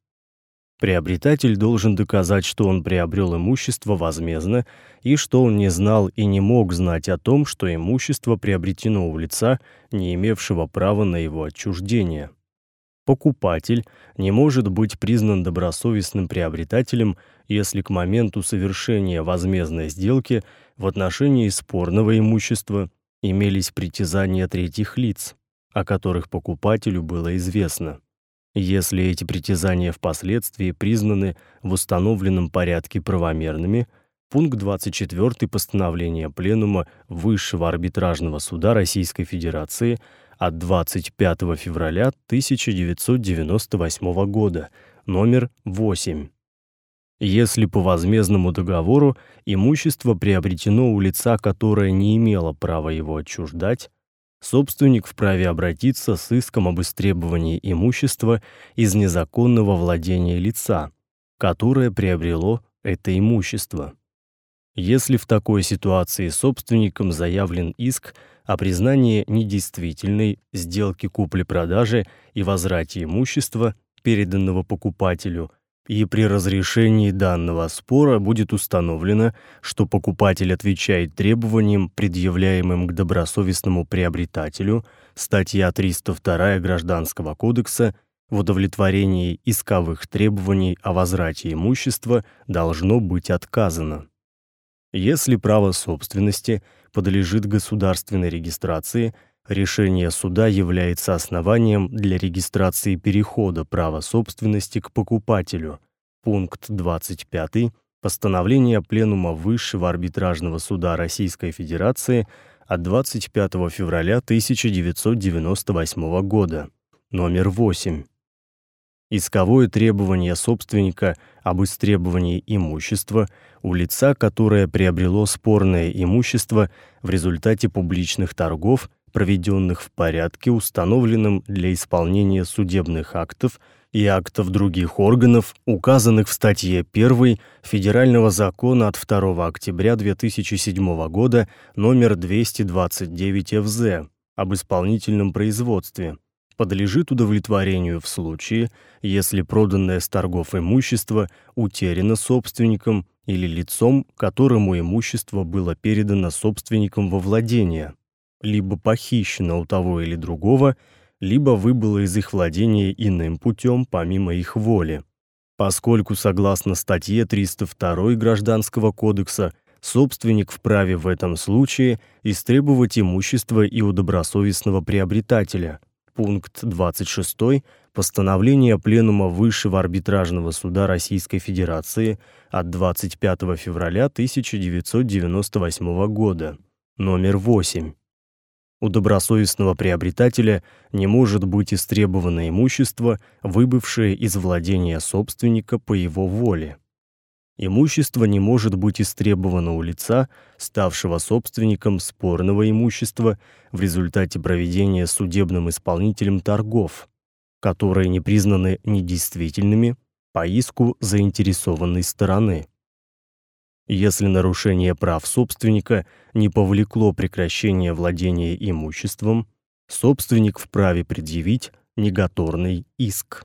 Приобретатель должен доказать, что он приобрел имущество возмездно и что он не знал и не мог знать о том, что имущество приобретено у лица, не имевшего права на его отчуждение. Покупатель не может быть признан добросовестным приобретателем, если к моменту совершения возмездной сделки в отношении спорного имущества имелись притязания третьих лиц, о которых покупателю было известно. Если эти притязания впоследствии признаны в установленном порядке правомерными, пункт 24 постановления Пленума Высшего арбитражного суда Российской Федерации от 25 февраля 1998 года, номер 8 если по возмездному договору имущество приобретено у лица, которое не имело права его отчуждать, собственник вправе обратиться с иском об истребовании имущества из незаконного владения лица, которое приобрело это имущество. Если в такой ситуации собственником заявлен иск о признании недействительной сделки купли-продажи и возврате имущества, переданного покупателю – и при разрешении данного спора будет установлено, что покупатель отвечает требованиям, предъявляемым к добросовестному приобретателю, статья 302 Гражданского кодекса, в удовлетворении исковых требований о возврате имущества должно быть отказано. Если право собственности подлежит государственной регистрации, решение суда является основанием для регистрации перехода права собственности к покупателю. Пункт 25 постановления Пленума Высшего арбитражного суда Российской Федерации от 25 февраля 1998 года, номер 8. Исковое требование собственника об истребовании имущества у лица, которое приобрело спорное имущество в результате публичных торгов проведенных в порядке, установленном для исполнения судебных актов и актов других органов, указанных в статье 1 Федерального закона от 2 октября 2007 года номер 229 ФЗ об исполнительном производстве, подлежит удовлетворению в случае, если проданное с торгов имущество утеряно собственником или лицом, которому имущество было передано собственником во владение либо похищено у того или другого, либо выбыло из их владения иным путем помимо их воли. поскольку согласно статье 302 Гражданского кодекса собственник вправе в этом случае истребовать имущество и у добросовестного приобретателя. Пункт 26 постановления Пленума Высшего арбитражного суда Российской Федерации от 25 февраля 1998 года, номер 8. У добросовестного приобретателя не может быть истребовано имущество, выбывшее из владения собственника по его воле. Имущество не может быть истребовано у лица, ставшего собственником спорного имущества в результате проведения судебным исполнителем торгов, которые не признаны недействительными по иску заинтересованной стороны. Если нарушение прав собственника не повлекло прекращения владения имуществом, собственник вправе предъявить негаторный иск.